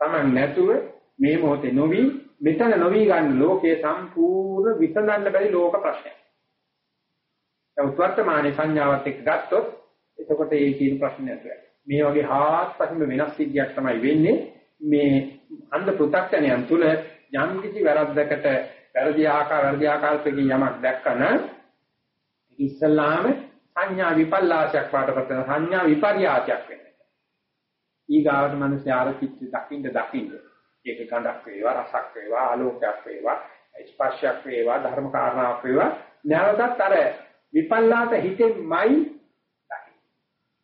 Taman නැතුව මේ මොහොතේ නොවි මෙතන නොවි ගන්න ලෝකයේ සම්පූර්ණ විසඳන්න බැරි ලෝක ප්‍රශ්නයක්. ඒ වර්තමානයේ සංඥාවත් එක්ක ගත්තොත් එතකොට ඒ කියන ප්‍රශ්නේ නැතුව. මේ වගේ හාත්පසින්ම වෙනස් සිද්ධියක් තමයි වෙන්නේ මේ අන්ධ පෘථග්ජනයන් තුල යම් කිසි වැරද්දකට වැරදි ආකාර වැරදි ආකාරයකින් යමක් දැක්කම ඉස්සල්ලාම සංඥා විපල්ලාසයක් වාටපත් වෙන සංඥා විපර්යාසයක් වෙනවා. ඊගාවට මිනිස් යාර චිත්ත දකින්න දකින්න ඒක ගඳක් වේවා රසක් වේවා ආලෝකයක් වේවා ස්පර්ශයක් වේවා ධර්ම කාරණාවක් වේවා නැවතත් අර විපල්ලාස හිතෙන්මයි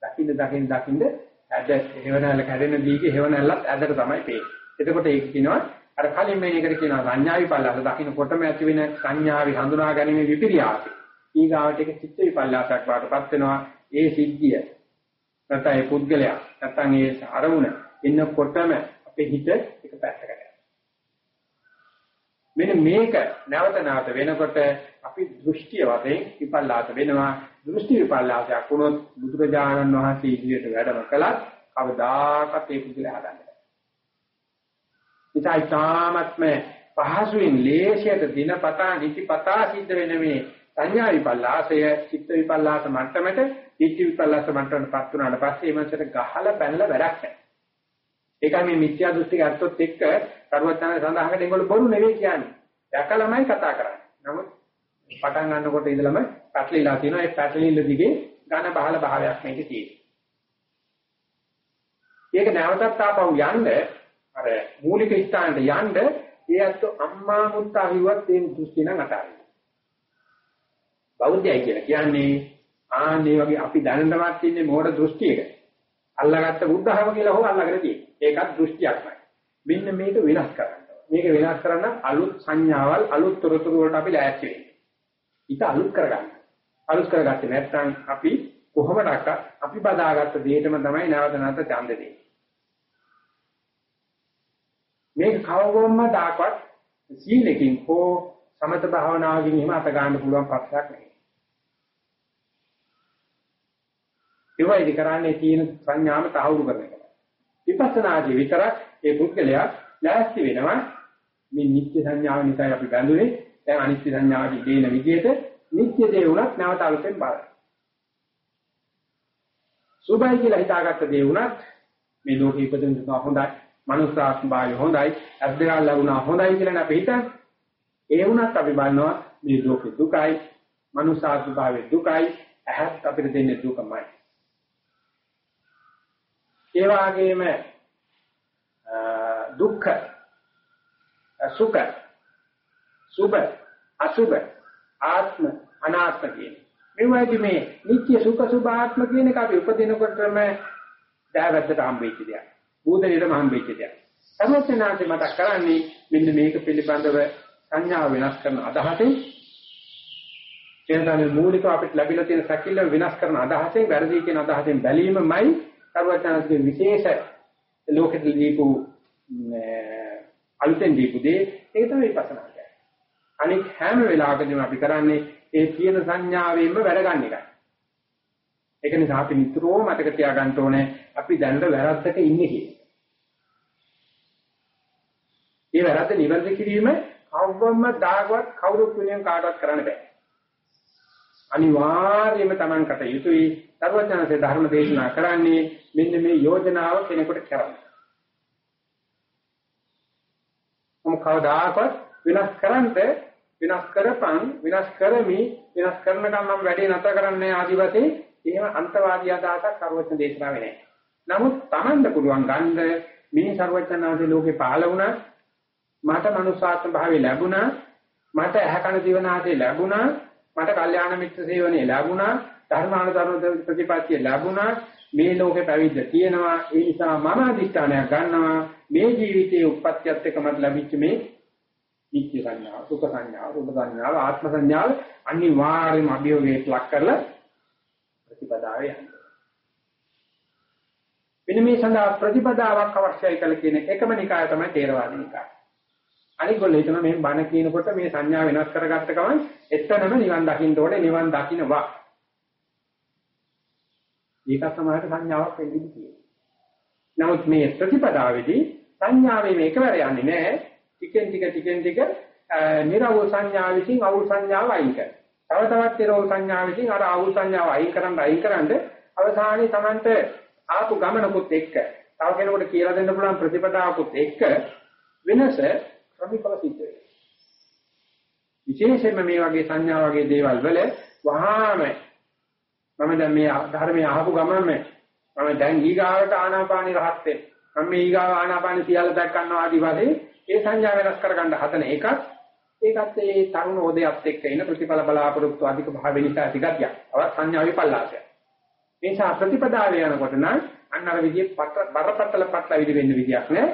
දකින්න දකින්න දකින්න ඇද හේවණල්ල කැඩෙන දීගේ හේවණල්ලත් ඇදට තමයි පේන්නේ. එතකොට ඒක කියනවා අර කලින් මේ එකට කියනවා සංඥා විපල්ලාස දකින්නකොටම ඇති වෙන සංඥාවි හඳුනා ගැනීම විපිරියාසය. ඊගාවට ඒක චිත්ත විපල්ලාසයක් වඩපත් වෙනවා. ඒ සිද්ධිය නැත්නම් ඒ පුද්ගලයා නැත්නම් ඒ අරමුණ ඉන්නකොටම අපේ හිත එක පැත්තකට මෙන්න මේක නැවත නැවත වෙනකොට අපි දෘෂ්ටි වශයෙන් විපල්ලාස වෙනවා. දෘෂ්ටි විපල්ලාසයක් වුණොත් බුදුරජාණන් වහන්සේ ඉදිරියට වැඩම කළත් කවදාකවත් ඒ පුදුල හදන්න ඉතයි තාමත්ම පහසුවෙන් ලේසියට දිනපතා නිතිපතා සිද්ධ වෙන මේ සංඥා විපල්ලාසය චිත්ත විපල්ලාස මට්ටමට ඉච්ඡ විපල්ලාස මට්ටමටපත් වුණාට පස්සේ මේ මනසට ගහලා පැනලා වැඩක් නැහැ. ඒකයි මේ මිත්‍යා දෘෂ්ටික අර්ථොත් එක්ක කරුවචාන සඳහන් කරන ඒගොල්ලෝ බොරු නෙවෙයි කියන්නේ. දැකලාමයි කතා කරන්නේ. නමුත් පටන් ගන්නකොට ඉඳලම පැටලිලා තියෙනවා. ඒ පැටලිල්ල දිගේ ඝන බහල භාවයක් මේකේ තියෙනවා. ඒක නැවතත් ආපහු යන්න අර මූලික ස්ථානට යන්න ඒ අත්තු අම්මා මුත්තා හිව්වත් ඒ දෘෂ්ටි නම් අතාරින්න. බෞද්ධයයි කියලා කියන්නේ ආන්නේ වගේ අපි දැනටමත් ඉන්නේ මෝඩ දෘෂ්ටියක. අල්ලාගත්ත බුද්ධහම කියලා හො අල්ලාගෙන තියෙන්නේ. ඒකත් දෘෂ්ටියක්මයි. මෙන්න මේක වෙනස් කරන්න. මේක වෙනස් කරන්න අලුත් සංඥාවල් අලුත් තොරතුරු වලට අපි ලෑස්ති වෙන්න. ඊට අලුත් කරගන්න. අලුත් කරගත්තේ නැත්නම් අපි කොහොමඩක් අපි බදාගත්ත දෙයටම තමයි නැවත නැවත ඡන්ද දෙන්නේ. මේක කවවොම්ම දාකවත් සීලකින් හෝ සමත භාවනාවකින් එහෙම අත ගන්න පුළුවන් පක්ෂයක් නෙවෙයි. ඒවා ඉදි කරන්නේ තියෙන සංඥාම තහවුරු කරන එක. විපස්සනාදී විතරක් ඒ පුද්ගලයා ලෑස්ති වෙනවා මේ නිත්‍ය සංඥාව නිසා අපි බැඳුනේ දැන් අනිත්‍ය සංඥාවදී දේන විදිහට නිත්‍ය දේ උනත් නැවත අලුතෙන් බලන්න. සුභයි කියලා හිතාගත්ත දේ උනත් මේ ලෝකෙ ඉපදෙන දුක හොඳයි, මනුස්සාත්ම භාවය හොඳයි, අද්දගාල ලැබුණා හොඳයි කියලා අපි හිතන්නේ. ඒ වුණත් අපි බලනවා මේ ලෝකෙ දුකයි, මනුස්සාත්ම භාවයේ දුකයි, ඇහත් අපිට දෙන්නේ දුකමයි. ඒ වගේම දුක්ඛ සුඛ සුභ අසුභ ආත්ම අනාත්ම කියන මේවාදී මේ නිත්‍ය සුඛ සුභ ආත්ම කියන එක අපි උපදිනකොටම දහවැද්දට හම්බෙච්ච දෙයක්. බුදේටම හම්බෙච්ච දෙයක්. සමස්තනාන්සේ මතක් කරන්නේ මෙන්න මේක පිළිබඳව සංඥාව වෙනස් කරන අදහසෙන්. එනතන මූලික අපිට ලැබිලා තියෙන සැකිල්ල වෙනස් කරන අදහසෙන් වැරදි කියන අදහසෙන් බැලීමමයි සර්වඥාන්සේ විශේෂ ලෝකෙට දීපු අලුතෙන් දීපු දේ ඒක තමයි විපස්සනා කියන්නේ. අනික හැම වෙලාවකදීම අපි කරන්නේ ඒ තියෙන සංඥාවෙන්ම වැඩ ගන්න එකයි. ඒක නිසා අපි නිතරම මතක තියාගන්න ඕනේ අපි දැනට වැරද්දක ඉන්නේ කියලා. ඒ වැරද්ද නිවැරදි කිරීම කවවම දාගවත් කවුරුත් වෙනින් කාටවත් කරන්න බෑ. අනිවාර්යයෙන්ම Taman කට යුතුයි සර්වඥාන්සේ ධර්ම දේශනා කරන්නේ මෙන්න මේ යෝජනාව කෙනෙකුට කරන්න. මම කවදාකවත් වෙනස් කරන්ට වෙනස් කරපන් වෙනස් කරමි වෙනස් කරනකම් මම වැඩේ නැතර කරන්නේ ආදි වශයෙන් එහෙම අන්තවාදී අදහසක් සර්වඥ දේශනාවේ නැහැ. නමුත් Tamanට පුළුවන් ගන්න මේ සර්වඥාන්සේ ලෝකේ පහළ වුණා මට මනුසාත්ම භාවය ලැබුණා මට ඇහැකන දිවනාසේ ලැබුණා මට කල්යාණ මිත්‍ර සේවනයේ ලැබුණා ධර්මානුධර්ම ප්‍රතිපත්තිය ලැබුණා මේ ලෝකේ පැවිද්ද තියෙනවා ඒ නිසා මම අධිෂ්ඨානයක් ගන්නවා මේ ජීවිතයේ උප්පත්තියත් එක්ක මට ලැබිච්ච මේ නිත්‍ය සංඥාව සුඛ සංඥාව රූප සංඥාව ආත්ම සංඥාව අනිවාර්යයෙන්ම අභියෝගයට ලක් කරලා ප්‍රතිපදාවේ යන්න. මෙන්න මේ සඳහා ප්‍රතිපදාවක් අවශ්‍යයි කියලා කියන එකම නිකාය තමයි තේරවාද නිකාය. අනිගොල්ලෝ හිතන මේ බණ කියනකොට මේ සංඥා වෙනස් කරගත්ත ගමන් එතනම නිවන් දකින්න ඕනේ නිවන් දකින්නවා. ඒක සමාහට සංඥාවක් වෙන්නේ කියලා. නමුත් මේ ප්‍රතිපදාවේදී සංඥාවේ මේකවර යන්නේ නැහැ. ටිකෙන් ටික ටිකෙන් ටික නිරවුල් සංඥා විසින් අවුල් සංඥාව අයින් කරනවා. තව තවත් නිරවුල් සංඥා විසින් අර අවුල් සංඥාව අයින් කරන් අයින් කරන්ද අවසානයේ Tamanට ආපු ගමනකුත් එක්ක තව කෙනෙකුට කියලා දෙන්න පුළුවන් ප්‍රතිපදාවකුත් එක්ක වෙනස ක්‍රමිකව සිද්ධ වෙනවා. විශේෂයෙන්ම මේ වගේ සංඥා වගේ දේවල් වල වහාම මම දැන් මේ ධර්මයේ අහපු ගමන්ම මම දැන් ඊගාවට ආනාපානි රහත් වෙන්න. මම මේ ඊගාව ආනාපානි සියල්ල දැක් ගන්නවා ආදි වශයෙන් ඒ සංඥා වෙනස් කරගන්න හදන එකත් ඒකත් ඒ තරුණ ඕදයත් එක්ක එන ප්‍රතිඵල බලාපොරොත්තු අධික භාව නිසා තිගතියක්. අව සංඥා විපල්ලාසය. මේ සා ප්‍රතිපදාවේ යනකොට නම් අන්න අර විදිහේ බරපතල පටල විදි වෙන්න විදියක් නෑ.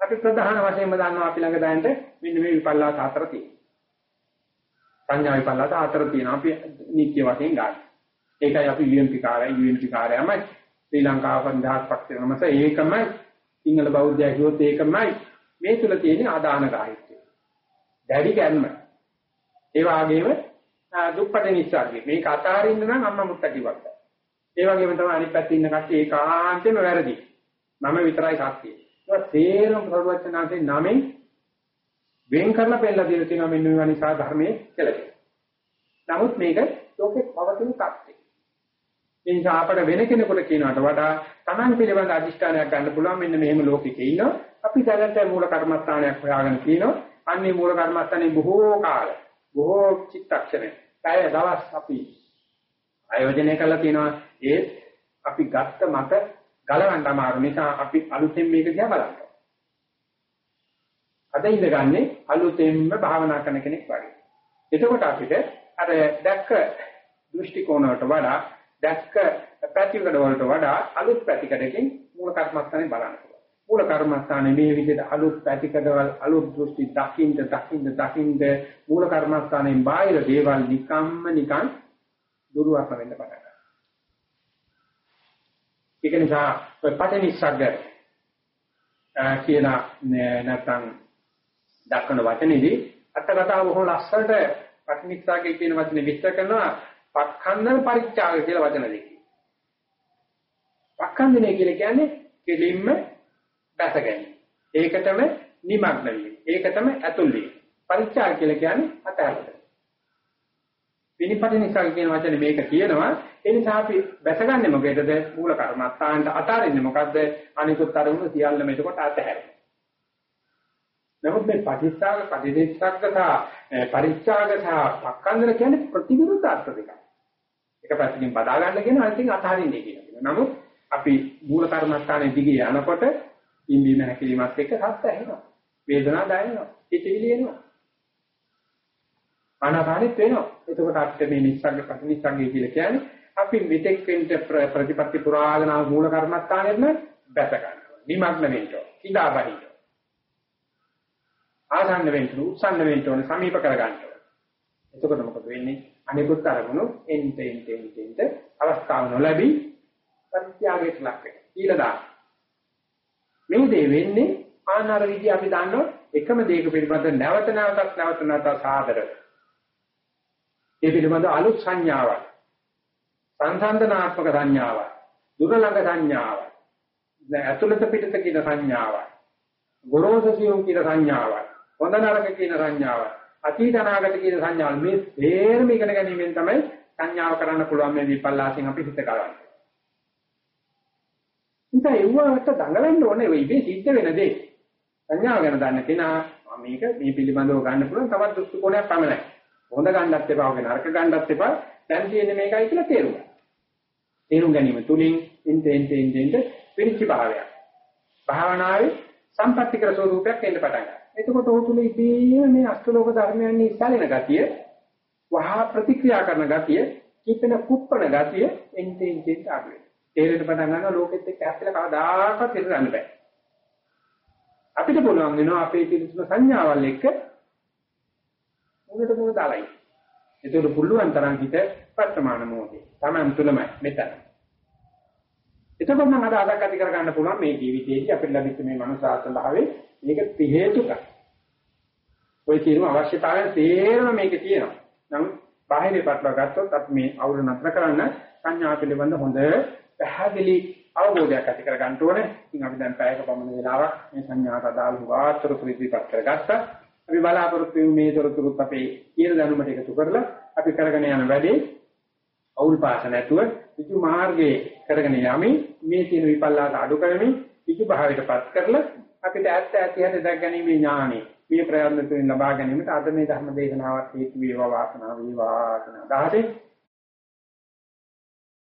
අපි ප්‍රධාන වශයෙන්ම දන්නවා අපි ළඟ දැනට මෙන්න මේ විපල්ලාස හතර තියෙනවා. සංඥා විපල්ලාස හතර තියෙනවා අපි නිත්‍ය වශයෙන් ගන්න. ඒකයි අපි UMP කාර්යය UMP කාර්යයම ශ්‍රී ලංකාව පන්දාස් පක්ෂනමස ඒකමයි සිංහල බෞද්ධය කියොත් ඒකමයි මේ තුල තියෙන ආදාන ගාහිත්‍යය. දැඩි ගැන්ම. ඒ වගේම දුප්පට නිස්සාරගේ මේක අතාරින්න නම් අම්මා මුත්තා කිව්වා. ඒ වගේම තමයි අනිත් පැත්තේ ඉන්න කට්ටිය ඒකාන්තයෙන්ම වැරදි. මම විතරයි සත්‍යය. ඒක තේරම ප්‍රවචනාන්තේ නමෙන් වෙන් කරලා පෙන්නලා දෙලා තියෙනවා මෙන්න මේ නිසා ධර්මයේ කියලා. නමුත් මේක ලෝකේ පවතින තත්ත්වය. ඒ නිසා අපට වෙන කෙනෙකුට කියනවට වඩා Taman පිළිබඳ අදිෂ්ඨානයක් ගන්න පුළුවන් මෙන්න මෙහෙම ලෝකෙක ඉන්නවා. අපි දැනට මූල කර්මස්ථානයක් හොයාගෙන කියනවා. අන්නේ මූල කර්මස්ථානේ බොහෝ කාල බොහෝ චිත්තක්ෂණ පැය දවස් අපි ආයෝජනය කළා තියෙනවා ඒ අපි ගත්ත මත ගලවන්න අමාරු නිසා අපි අලුතෙන් මේක දිහා බලන්න. අද ඉඳගන්නේ අලුතෙන්ම භාවනා කරන කෙනෙක් වගේ. එතකොට අපිට අර දැක්ක දෘෂ්ටි කෝණයට වඩා දැක්ක පැතිකඩ වලට වඩා අලුත් පැතිකඩකින් මූල කර්මස්ථානේ බලන්න පුළුවන්. මූල කර්මස්ථානේ මේ විදිහට අලුත් පැතිකඩවල අලුත් දෘෂ්ටි දකින්න දකින්න දකින්න මූල කර්මස්ථානේ බාහිර දේවල් නිකම්ම නිකන් දුරුවක් වෙන්න පටන් ගන්නවා. ඒක නිසා පටිනිස්සග්ග කියන නැත්නම් දක්වන වචනේදී අටකතාව බොහොම ලස්සනට පටිනිස්සග්ග කියන වචනේ විස්තර කරනවා පක්ඛන්දන පරිත්‍යාග කියලා වචන දෙකකින්. පක්ඛන්දනය කියලා කියන්නේ කෙලින්ම බැස ගැනීම. ඒකටම නිමග්න වීම. ඒකටම ඇතුල් වීම. පරිත්‍යාග කියලා කියන්නේ අතහැරලා. විනිපටි නිසා කියන වචනේ මේක කියනවා ඒ නිසා අපි බැසගන්නේ මොකේදද මූල කර්මස්ථානට අතාරින්නේ මොකද්ද අනිකුත් අරමුණු සියල්ලම එතකොට අතහැරෙනවා නමුත් මේ පටිච්චාග පටිච්චසක්කතා පරිච්ඡාග සහ පක්ඛන්දන කියන්නේ ප්‍රතිවිරුද්ධ අර්ථ දෙකක් එක පැත්තකින් බදා ගන්න කියන අනිතින් අතහරින්නේ කියනවා නමුත් අපි මූල කර්මස්ථානයේ දිගේ යනකොට ඉන්දීම හැකිලිමත් එක්ක සත්‍ය ඇහෙනවා වේදනාව දැනෙනවා හිතවිලි එනවා ආනාපානෙත් වෙනවා. එතකොට අපිට මේ නිස්සග්ග ප්‍රතිනිස්සග්ගය කියලා කියන්නේ අපි මෙතෙක් වෙන්න ප්‍රතිපත්ති පුරාගෙන ආ මූල කර්මස්ථානෙත්ම බැස ගන්නවා. නිමග්න වෙන්න. ඉඳා බහින්න. ආසන්න වෙන්න, උත්සන්න වෙන්න ඕනේ, සමීප කර ගන්න ඕනේ. එතකොට මොකද වෙන්නේ? අනිකුත් අරමුණු එන්ට එන්ට එන්ට එන්ට අවස්ථාව නොලැබී පරිත්‍යාගයට ලක් වෙනවා. ඊළදා මේ දේ වෙන්නේ ආනාර විදි අපි දන්නවා එකම දෙයක පිළිබඳ නැවත නැවතත් නැවත නැවතත් සාදර. ඒ පිළිබඳ අලුත් සංඥාවක්. සංසන්දනාත්මක සංඥාවක්. දුරළඟ සංඥාවක්. ඇතුළත පිටත කියන සංඥාවක්. ගොරෝසු සියුම් කියන සංඥාවක්. හොඳ නරක කියන සංඥාවක්. අතීත අනාගත කියන සංඥාවල් මේ තේරම ඉගෙන ගැනීමෙන් තමයි සංඥාව කරන්න පුළුවන් මේ විපල්ලාසෙන් අපි හිත කරන්නේ. ඉතින් ඒවට දඟලන්න ඕනේ වෙයි මේ සිද්ධ වෙන දේ. සංඥාව ගැන දන්න කෙනා මේක මේ පිළිබඳව ගන්න පුළුවන් තවත් දෘෂ්ටි කෝණයක් පමණයි. හොඳ ගන්නත් එපා, ඔගේ නරක ගන්නත් එපා. දැන් තියෙන්නේ මේකයි කියලා තේරුම් ගන්න. තේරුම් ගැනීම තුලින් ඉන්ට ඉන්ට ඉන්ට ඉන්ට පිරිච්ච භාවයක්. භාවනාවේ සම්පත්‍තිකර ස්වරූපයක් එන්න පටන් ගන්නවා. එතකොට ඔහු තුල ඉබේම මේ අෂ්ටලෝක ධර්මයන් ඉස්සලෙන ගතිය, වහා ප්‍රතික්‍රියා කරන ගතිය, කිපෙන කුප්පන ගතිය එන්ට ඉන්ට ඉන්ට අඩු වෙනවා. තේරෙන්න පටන් ගන්නවා ලෝකෙත් එක්ක හැප්පිලා කවදාකවත් ඉඳ ගන්න බෑ. අපිට පුළුවන් වෙනවා අපේ තිරසන සංඥාවල් එක්ක මුලට මුල දාලයි. ඒකට පුළුවන් තරම් හිත වර්තමාන මොහොතේ. Taman තුලමයි මෙතන. එතකොට නම් අද අදක් ඇති කර ගන්න පුළුවන් මේ ජීවිතයේදී අපිට ලැබිච්ච මේ මනුසාසන භාවයේ මේක ත්‍රි හේතුකයි. ඔය කියන අවශ්‍යතාවයන් තේරම මේකේ තියෙනවා. නමුත් බාහිර පැත්තව ගත්තොත් අපි මේ අවුල නතර කරන්න සංඥා පිළිබඳ හොඳ පැහැදිලි අවබෝධයක් ඇති කර ගන්න ඕනේ. ඉතින් අපි දැන් පැයක පමණ වෙලාවක් මේ සංඥාට අදාළ වාතර ප්‍රතිපත් කරගත්තා. අපි බලාපොරොත්තු වෙමු මේ තොරතුරුත් අපේ කියන දැනුමට එකතු කරලා අපි කරගෙන යන වැඩේ අවුල් පාස නැතුව විචු මාර්ගයේ කරගෙන යමින් මේ තියෙන විපල්ලාස අඩු කරමින් විචු භාවයටපත් කරලා අපිට ඇත්ත ඇති හැටි දැක් ගැනීම ඥානෙ මේ ප්‍රයත්න තුලින් ලබා ගැනීමට අද මේ ධර්ම දේශනාවත් හේතු වේවා වාසනාව වේවා කියන අදහසේ